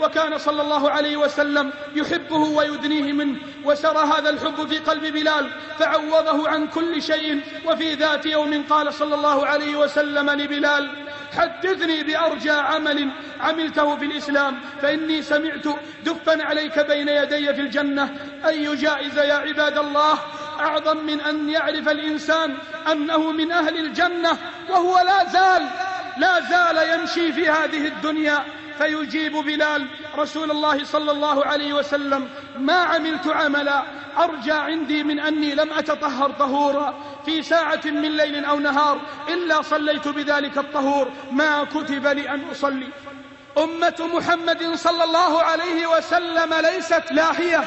وكان صلى الله عليه وسلم يحبه ويدنيه منه وسرى هذا الحب في قلب بلال فعوضه عن كل شيء. وفي ذات يوم قال صلى الله عليه وسلم لبلال حدثني بأرجى عمل عملته في الإسلام فإني سمعت دفا عليك بين يدي في الجنة. أي جائزة يا عباد الله؟ أعظم من أن يعرف الإنسان أنه من أهل الجنة وهو لا زال لا زال يمشي في هذه الدنيا. فيجيب بلال رسول الله صلى الله عليه وسلم ما عملت عملا أرجى عندي من أني لم أتطهر طهورا في ساعة من ليل أو نهار إلا صليت بذلك الطهور ما كتب لي أن أصلي. أمة محمد صلى الله عليه وسلم ليست لاهية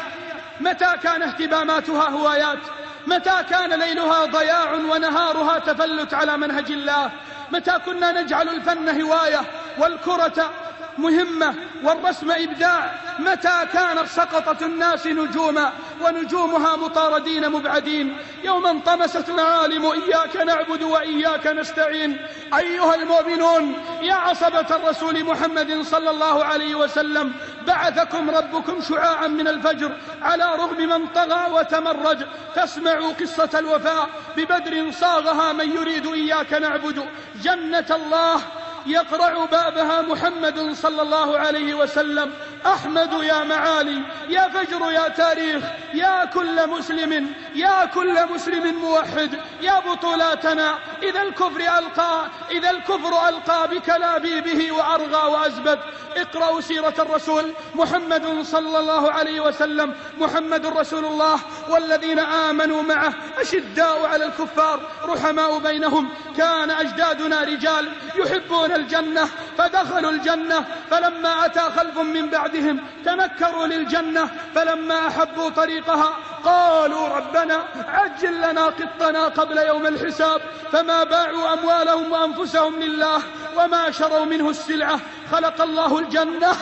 متى كان اهتماماتها هوايات؟ متى كان ليلها ضياع ونهارها تفلت على منهج الله؟ متى كنا نجعل الفن هواية والكرة مهمة والرسم إبداع. متى كانت سقطت الناس نجوما ونجومها مطاردين مبعدين؟ يوم انطمست معالم إياك نعبد وإياك نستعين. أيها المؤمنون يا عصبة الرسول محمد صلى الله عليه وسلم بعثكم ربكم شعاعا من الفجر على رغم من طغى وتمرد فاسمعوا قصة الوفاء. ببدر صاغها من يريد إياك نعبد. جنة الله يقرع بابها محمد صلى الله عليه وسلم أحمد يا معالي يا فجر يا تاريخ يا كل مسلم يا كل مسلم موحد يا بطولاتنا إذا الكفر ألقى إذا الكفر ألقى بكلابيبه وأرغى وأزبد. اقرأوا سيرة الرسول محمد صلى الله عليه وسلم. محمد رسول الله والذين آمنوا معه أشداء على الكفار رحماء بينهم. كان أجدادنا رجال يحبون الجنة فدخلوا الجنة فلما أتى خلف من بعدهم تنكروا للجنة فلما أحبوا طريقها قالوا ربنا عجل لنا قطنا قبل يوم الحساب فما باعوا أموالهم وأنفسهم لله وما شروا منه السلعة خلق الله الجنة.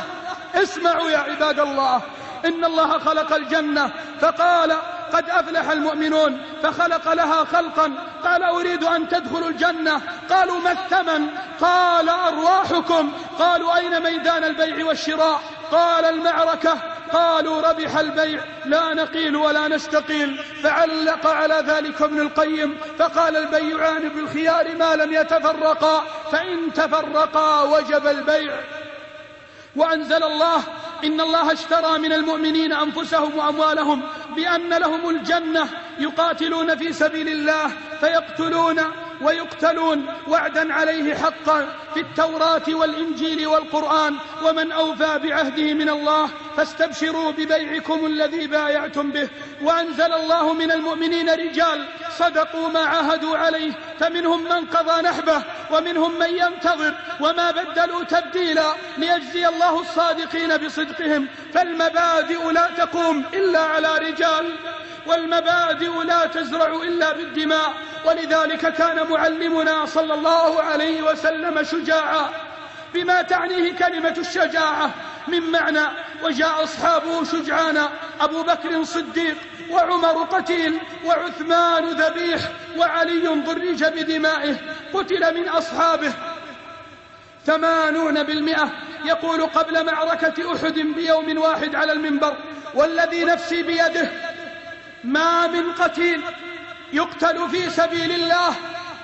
اسمعوا يا عباد الله. إن الله خلق الجنة فقال قد أفلح المؤمنون فخلق لها خلقا. قال أريد أن تدخلوا الجنة. قالوا ما الثمن؟ قال أرواحكم. قالوا أين ميدان البيع والشراء؟ قال المعركة. قالوا ربح البيع. لا نقيل ولا نستقيل. فعلق على ذلك ابن القيم. فقال البيعان بالخيار ما لم يتفرقا. فإن تفرقا وجب البيع. وأنزل الله إن الله اشترى من المؤمنين أنفسهم وأموالهم بأن لهم الجنة يقاتلون في سبيل الله فيقتلون ويقتلون وعدا عليه حقا في التوراة والإنجيل والقرآن. ومن أوفى بعهده من الله فاستبشروا ببيعكم الذي بايعتم به. وأنزل الله من المؤمنين رجال صدقوا ما عاهدوا عليه. فمنهم من قضى نحبه ومنهم من ينتظر وما بدلوا تبديلا ليجزي الله الصادقين بصدقهم. فالمبادئ لا تقوم إلا على رجال والمبادئ لا تزرع إلا بالدماء. ولذلك كان معلمنا صلى الله عليه وسلم شجاعا بما تعنيه كلمة الشجاعة من معنى وجاء أصحابه شجعانا أبو بكر صديق وعمر قتيل وعثمان ذبيح وعلي ضرج بدمائه قتل من أصحابه. ثمانون بالمئة يقول قبل معركة أحد بيوم واحد على المنبر والذي نفسي بيده ما من قتيل يقتل في سبيل الله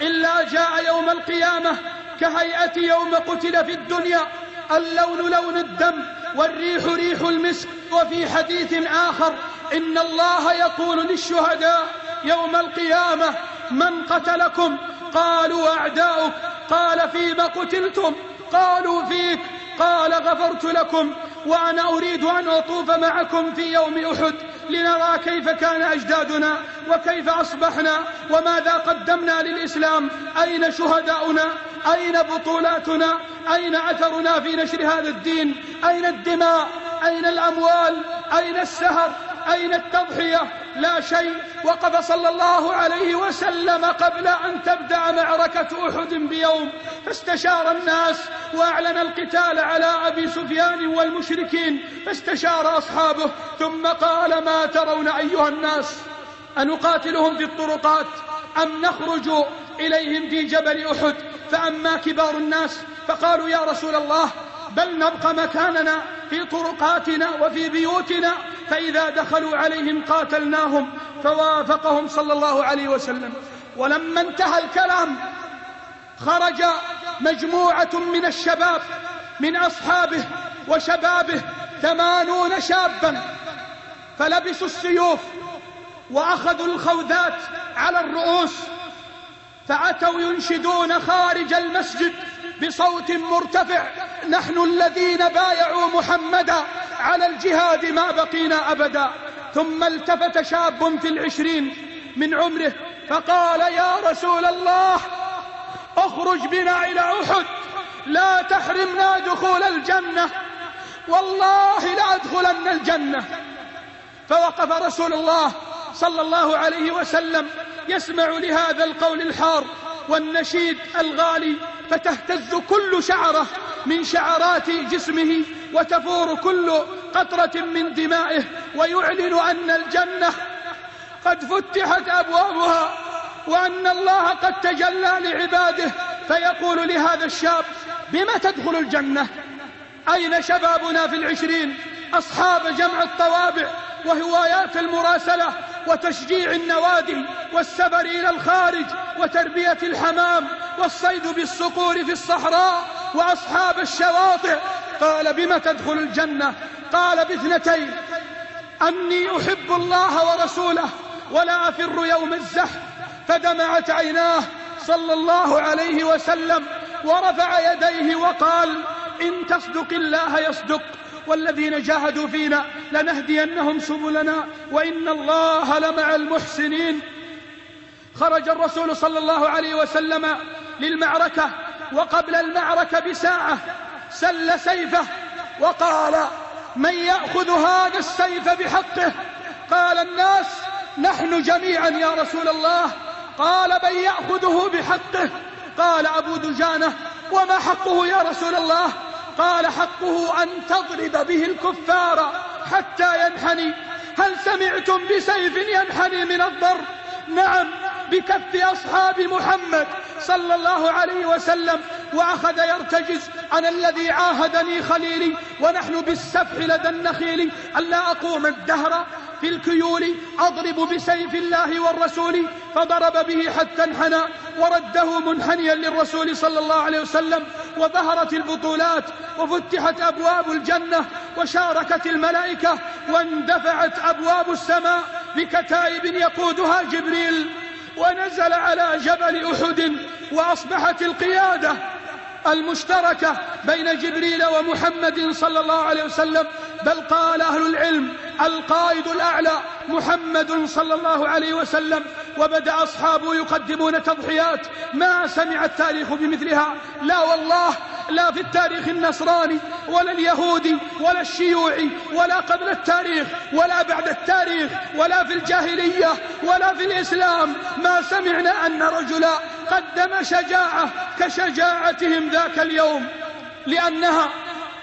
إلا جاء يوم القيامة كهيئة يوم قتل في الدنيا اللون لون الدم والريح ريح المسك. وفي حديث آخر إن الله يقول للشهداء يوم القيامة من قتلكم؟ قالوا أعداؤك. قال فيما قتلتم؟ قالوا فيك. قال غفرت لكم. وأنا أريد أن أطوف معكم في يوم أحد. لنرى كيف كان أجدادنا وكيف أصبحنا وماذا قدمنا للإسلام أين شهداؤنا أين بطولاتنا أين أثرنا في نشر هذا الدين أين الدماء أين الأموال أين السهر؟ أين التضحية؟ لا شيء. وقف صلى الله عليه وسلم قبل أن تبدأ معركة أحد بيوم. فاستشار الناس وأعلن القتال على أبي سفيان والمشركين. فاستشار أصحابه. ثم قال ما ترون أيها الناس أنقاتلهم في الطرقات أم نخرج إليهم في جبل أحد؟ فأما كبار الناس فقالوا يا رسول الله بل نبقى مكاننا في طرقاتنا وفي بيوتنا. فإذا دخلوا عليهم قاتلناهم فوافقهم صلى الله عليه وسلم. ولما انتهى الكلام خرج مجموعة من الشباب من أصحابه وشبابه ثمانون شابا فلبسوا السيوف وأخذوا الخوذات على الرؤوس فأتوا ينشدون خارج المسجد بصوت مرتفع. نحن الذين بايعوا محمدا على الجهاد ما بقينا أبدا. ثم التفت شاب في العشرين من عمره فقال يا رسول الله اخرج بنا إلى أحد. لا تحرمنا دخول الجنة. والله لأدخلن الجنة. فوقف رسول الله صلى الله عليه وسلم يسمع لهذا القول الحار. والنشيد الغالي فتهتز كل شعرة من شعرات جسمه وتفور كل قطرة من دمائه ويعلن أن الجنة قد فتحت أبوابها وأن الله قد تجلى لعباده. فيقول لهذا الشاب بما تدخل الجنة؟ أين شبابنا في العشرين؟ أصحاب جمع الطوابع وهوايات المراسلة وتشجيع النوادي والسفر إلى الخارج وتربية الحمام والصيد بالصقور في الصحراء وأصحاب الشواطئ. قال بم تدخل الجنة؟ قال باثنتين أني أحب الله ورسوله ولا أفر يوم الزحف. فدمعت عيناه صلى الله عليه وسلم ورفع يديه وقال إن تصدق الله يصدق. والذين جاهدوا فينا لنهدينهم سبلنا وإن الله لمع المحسنين. خرج الرسول صلى الله عليه وسلم للمعركة وقبل المعركة بساعة سل سيفه وقال من يأخذ هذا السيف بحقه؟ قال الناس نحن جميعا يا رسول الله. قال من يأخذه بحقه؟ قال أبو دجانة وما حقه يا رسول الله؟ قال حقه أن تضرب به الكفار حتى ينحني. هل سمعتم بسيف ينحني من الضرب نعم بكف أصحاب محمد صلى الله عليه وسلم. وأخذ يرتجز أنا الذي عاهدني خليلي ونحن بالسفح لدى النخيل. ألا أقوم الدهر في الكيول أضرب بسيف الله والرسول فضرب به حتى انحنى ورده منحنيا للرسول صلى الله عليه وسلم وظهرت البطولات وفتحت أبواب الجنة وشاركت الملائكة واندفعت أبواب السماء بكتائب يقودها جبريل ونزل على جبل أحد وأصبحت القيادة المشتركة بين جبريل ومحمد صلى الله عليه وسلم بل قال أهل العلم القائد الأعلى محمد صلى الله عليه وسلم وبدأ أصحابه يقدمون تضحيات. ما سمع التاريخ بمثلها؟ لا والله لا في التاريخ النصراني ولا اليهودي ولا الشيوعي ولا قبل التاريخ ولا بعد التاريخ ولا في الجاهلية ولا في الإسلام. ما سمعنا أن رجلا قدم شجاعة كشجاعتهم ذاك اليوم لأنها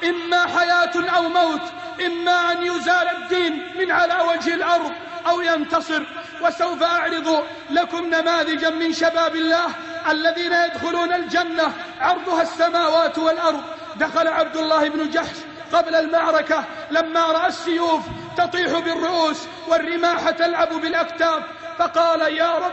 إما حياة أو موت إما أن يزال الدين من على وجه الأرض أو ينتصر. وسوف أعرض لكم نماذجا من شباب الله الذين يدخلون الجنة عرضها السماوات والأرض. دخل عبد الله بن جحش قبل المعركة لما رأى السيوف تطيح بالرؤوس والرماح تلعب بالأكتاف فقال يا رب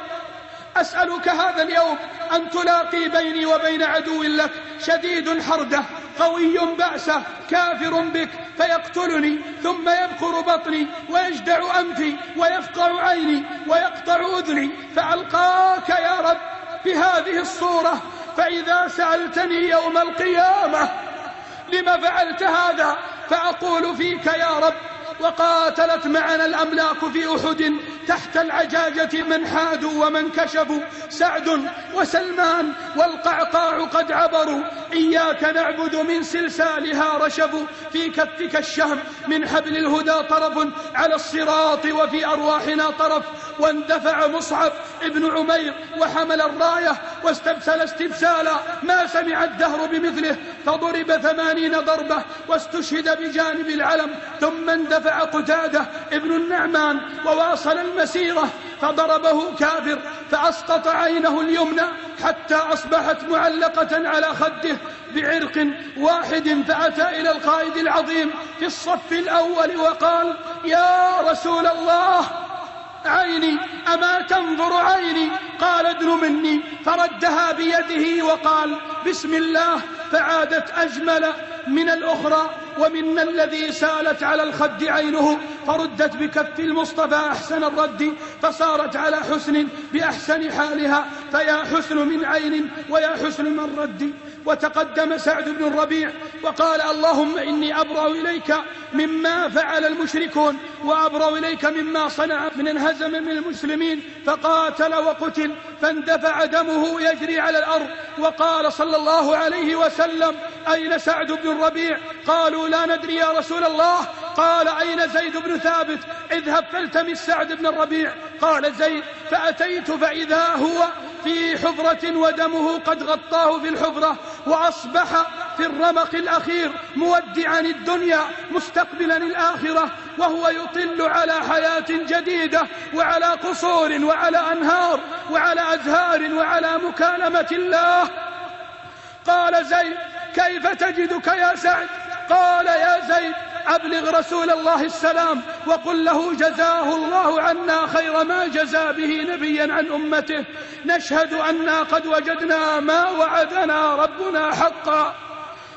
أسألك هذا اليوم أن تلاقي بيني وبين عدو لك شديد حردة قوي بأسه كافر بك فيقتلني ثم يبقر بطني ويجدع أنفي ويفقع عيني ويقطع أذني فألقاك يا رب بهذه الصورة. فإذا سألتني يوم القيامة لما فعلت هذا فأقول فيك يا رب وقاتلت معنا الأملاك في أحد تحت العجاجة من حادوا ومن كشفوا سعد وسلمان والقعقاع قد عبروا. إياك نعبد من سلسالها رشفوا في كفك الشهم. من حبل الهدى طرف على الصراط وفي أرواحنا طرف. واندفع مصعب ابن عمير وحمل الراية واستبسل استبسالا. ما سمع الدهر بمثله فضرب ثمانين ضربة واستشهد بجانب العلم. ثم اندفع قتادة ابن النعمان وواصل المسيرة فضربه كافر فأسقط عينه اليمنى حتى أصبحت معلقة على خده بعرق واحد فأتى إلى القائد العظيم في الصف الأول وقال يا رسول الله عيني أما تنظر عيني؟ قال ادن مني. فردها بيده وقال بسم الله فعادت أجمل من الأخرى ومن الذي سالت على الخد عينه فردت بكف المصطفى أحسن الرد فصارت على حسن بأحسن حالها فيا حسن من عين ويا حسن من رد. وتقدم سعد بن الربيع وقال اللهم إني أبرأ إليك مما فعل المشركون وأبرأ إليك مما صنع من انهزم من المسلمين فقاتل وقتل فاندفع دمه يجري على الأرض. وقال صلى الله عليه وسلم أين سعد بن الربيع قالوا لا ندري يا رسول الله. قال أين زيد بن ثابت؟ اذهب فالتمس سعد بن الربيع قال زيد فأتيت فإذا هو في حفرة ودمه قد غطاه في الحفرة وأصبح في الرمق الأخير مودعا الدنيا مستقبلا الآخرة وهو يطل على حياة جديدة وعلى قصور وعلى أنهار وعلى أزهار وعلى مكالمة الله. قال زيد كيف تجدك يا سعد؟ قال يا زيد أبلغ رسول الله السلام وقل له جزاه الله عنا خير ما جزى به نبيا عن أمته. نشهد أنا قد وجدنا ما وعدنا ربنا حقا.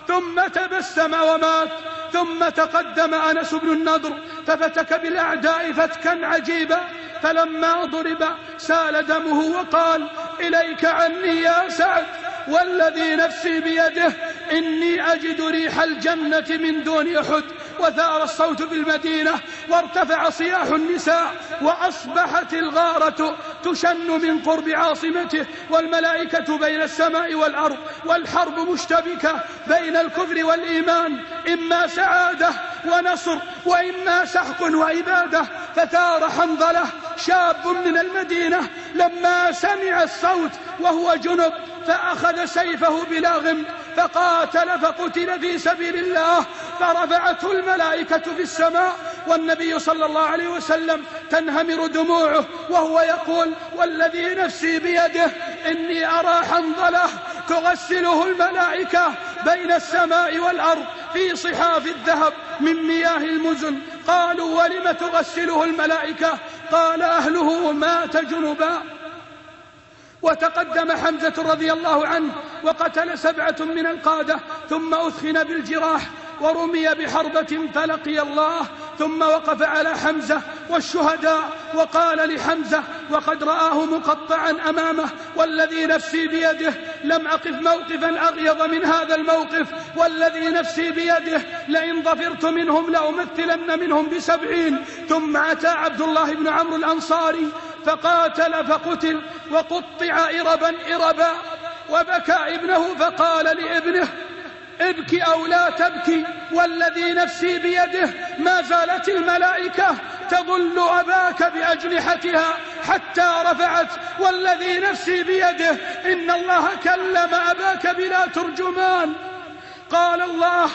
ثم تبسم ومات ثم تقدم أنس بن النضر ففتك بالأعداء فتكا عجيبا فلما ضرب سال دمه وقال إليك عني يا سعد. والذي نفسي بيده إني أجد ريح الجنة من دون أحد. وثار الصوت بالمدينة وارتفع صياح النساء وأصبحت الغارة تشن من قرب عاصمته والملائكة بين السماء والأرض والحرب مشتبكة بين الكفر والإيمان. إما سعادة ونصر وإما سحق وإبادة فثار حنظلة شاب من المدينة لما سمع الصوت وهو جنب فأخذ سيفه بلا غم. فقاتل فقتل في سبيل الله فرفعته الملائكة في السماء والنبي صلى الله عليه وسلم تنهمر دموعه وهو يقول والذي نفسي بيده إني أرى حنظلة تغسله الملائكة بين السماء والأرض في صحاف الذهب من مياه المزن قالوا ولم تغسله الملائكة؟ قال أهله مات جنبا وتقدم حمزة رضي الله عنه وقتل سبعة من القادة ثم أثخن بالجراح ورمي بحربة فلقي الله ثم وقف على حمزة والشهداء وقال لحمزة وقد رآه مقطعا أمامه والذي نفسي بيده لم أقف موقفا أغيض من هذا الموقف والذي نفسي بيده لئن ظفرت منهم لأمثلن منهم بسبعين ثم أتى عبد الله بن عمرو الأنصاري فقاتل فقتل وقطع إربا إربا وبكى ابنه فقال لابنه ابكي أو لا تبكي والذي نفسي بيده ما زالت الملائكة تظل أباك بأجنحتها حتى رفعت. والذي نفسي بيده إن الله كلم أباك بلا ترجمان. قال الله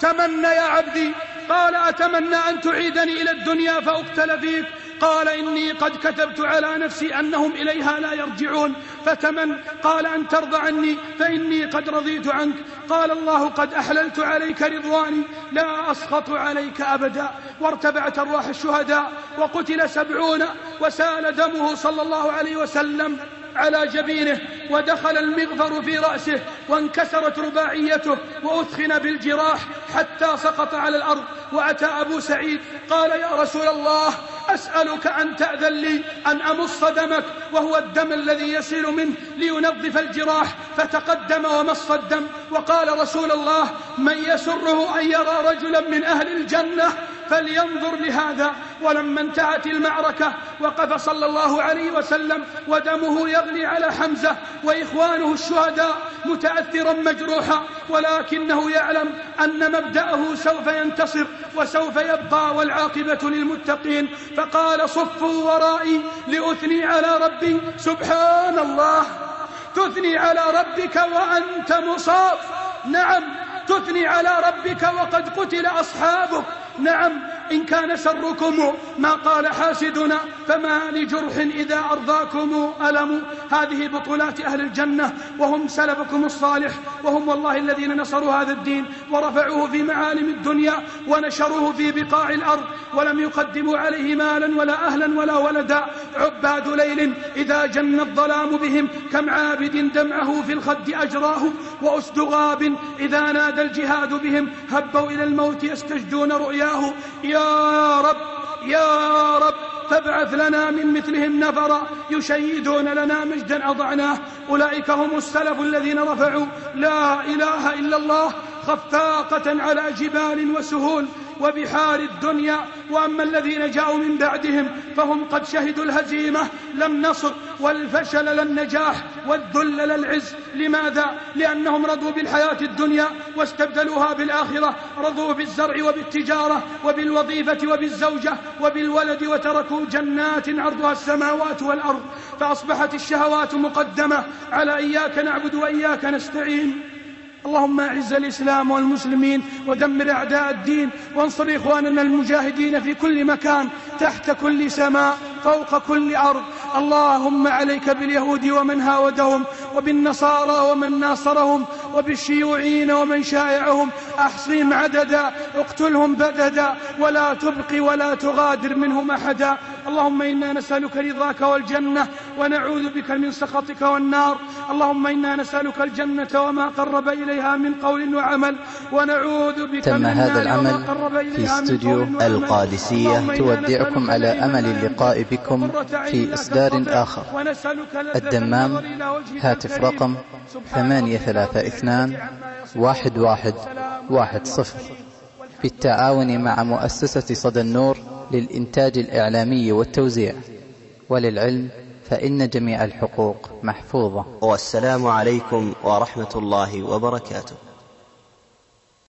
تمنى يا عبدي. قال أتمنى أن تعيدني إلى الدنيا فأقتل فيك. قال إني قد كتبت على نفسي أنهم إليها لا يرجعون. فتمن قال أن ترضى عني فإني قد رضيت عنك. قال الله قد أحللت عليك رضواني لا أسخط عليك أبدا. وارتبعت أرواح الشهداء وقتل سبعون وسال دمه صلى الله عليه وسلم على جبينه ودخل المغفر في رأسه وانكسرت رباعيته وأثخن بالجراح حتى سقط على الأرض وأتى أبو سعيد. قال يا رسول الله أسألك أن تأذن لي أن أمص دمك وهو الدم الذي يسيل منه لينظف الجراح فتقدم ومص الدم. وقال رسول الله من يسره أن يرى رجلا من أهل الجنة فلينظر لهذا. ولما انتهت المعركة وقف صلى الله عليه وسلم ودمه يغلي على حمزة وإخوانه الشهداء متأثرا مجروحا ولكنه يعلم أن مبدأه سوف ينتصر وسوف يبقى والعاقبة للمتقين. فقال صفوا ورائي لأثني على ربي. سبحان الله. تثني على ربك وأنت مصاب. نعم تثني على ربك وقد قتل أصحابك. نعم إن كان شركم ما قال حاسدنا فما لجرح إذا أرضاكم ألم؟ هذه بطولات أهل الجنة وهم سلفكم الصالح وهم والله الذين نصروا هذا الدين ورفعوه في معالم الدنيا ونشروه في بقاع الأرض ولم يقدموا عليه مالا ولا أهلا ولا ولدا. عباد ليل إذا جن الظلام بهم كم عابد دمعه في الخد أجراه وأسد غاب إذا نادى الجهاد بهم. هبوا إلى الموت يستجدون رؤياه. يا رب يا رب فابعث لنا من مثلهم نفرا يشيدون لنا مجدا أضعناه. أولئك هم السلف الذين رفعوا. لا إله إلا الله خفاقة على جبال وسهول. وبحار الدنيا وأما الذين جاءوا من بعدهم فهم قد شهدوا الهزيمة لا النصر والفشل لا النجاح والذل لا العز لماذا؟ لأنهم رضوا بالحياة الدنيا واستبدلوها بالآخرة رضوا بالزرع وبالتجارة وبالوظيفة وبالزوجة وبالولد وتركوا جنات عرضها السماوات والأرض فأصبحت الشهوات مقدمة على إياك نعبد وإياك نستعين. اللهم اعز الاسلام والمسلمين ودمر اعداء الدين وانصر اخواننا المجاهدين في كل مكان تحت كل سماء فوق كل أرض. اللهم عليك باليهود ومن هاودهم وبالنصارى ومن ناصرهم وبالشيوعيين ومن شايعهم أحصهم عددا اقتلهم بددا. ولا تبقي ولا تغادر منهم أحدا. اللهم إنا نسألك رضاك والجنة ونعوذ بك من سخطك والنار. اللهم إنا نسألك الجنة وما قرب إليها من قول وعمل. ونعوذ بك تم من هذا العمل قرب في إليها من استوديو قول وعمل. القادسية. إنا تودعكم نسألك على أمل اللقاء بكم في إصدار. آخر الدمام هاتف. رقم سبحان ثمانية ربك ثلاثة رب اثنان العزة عما يصفون. واحد واحد وسلام واحد صفر بالتعاون مع مؤسسة صدى النور للإنتاج الإعلامي والتوزيع وللعلم فإن جميع الحقوق محفوظة والسلام عليكم ورحمة الله وبركاته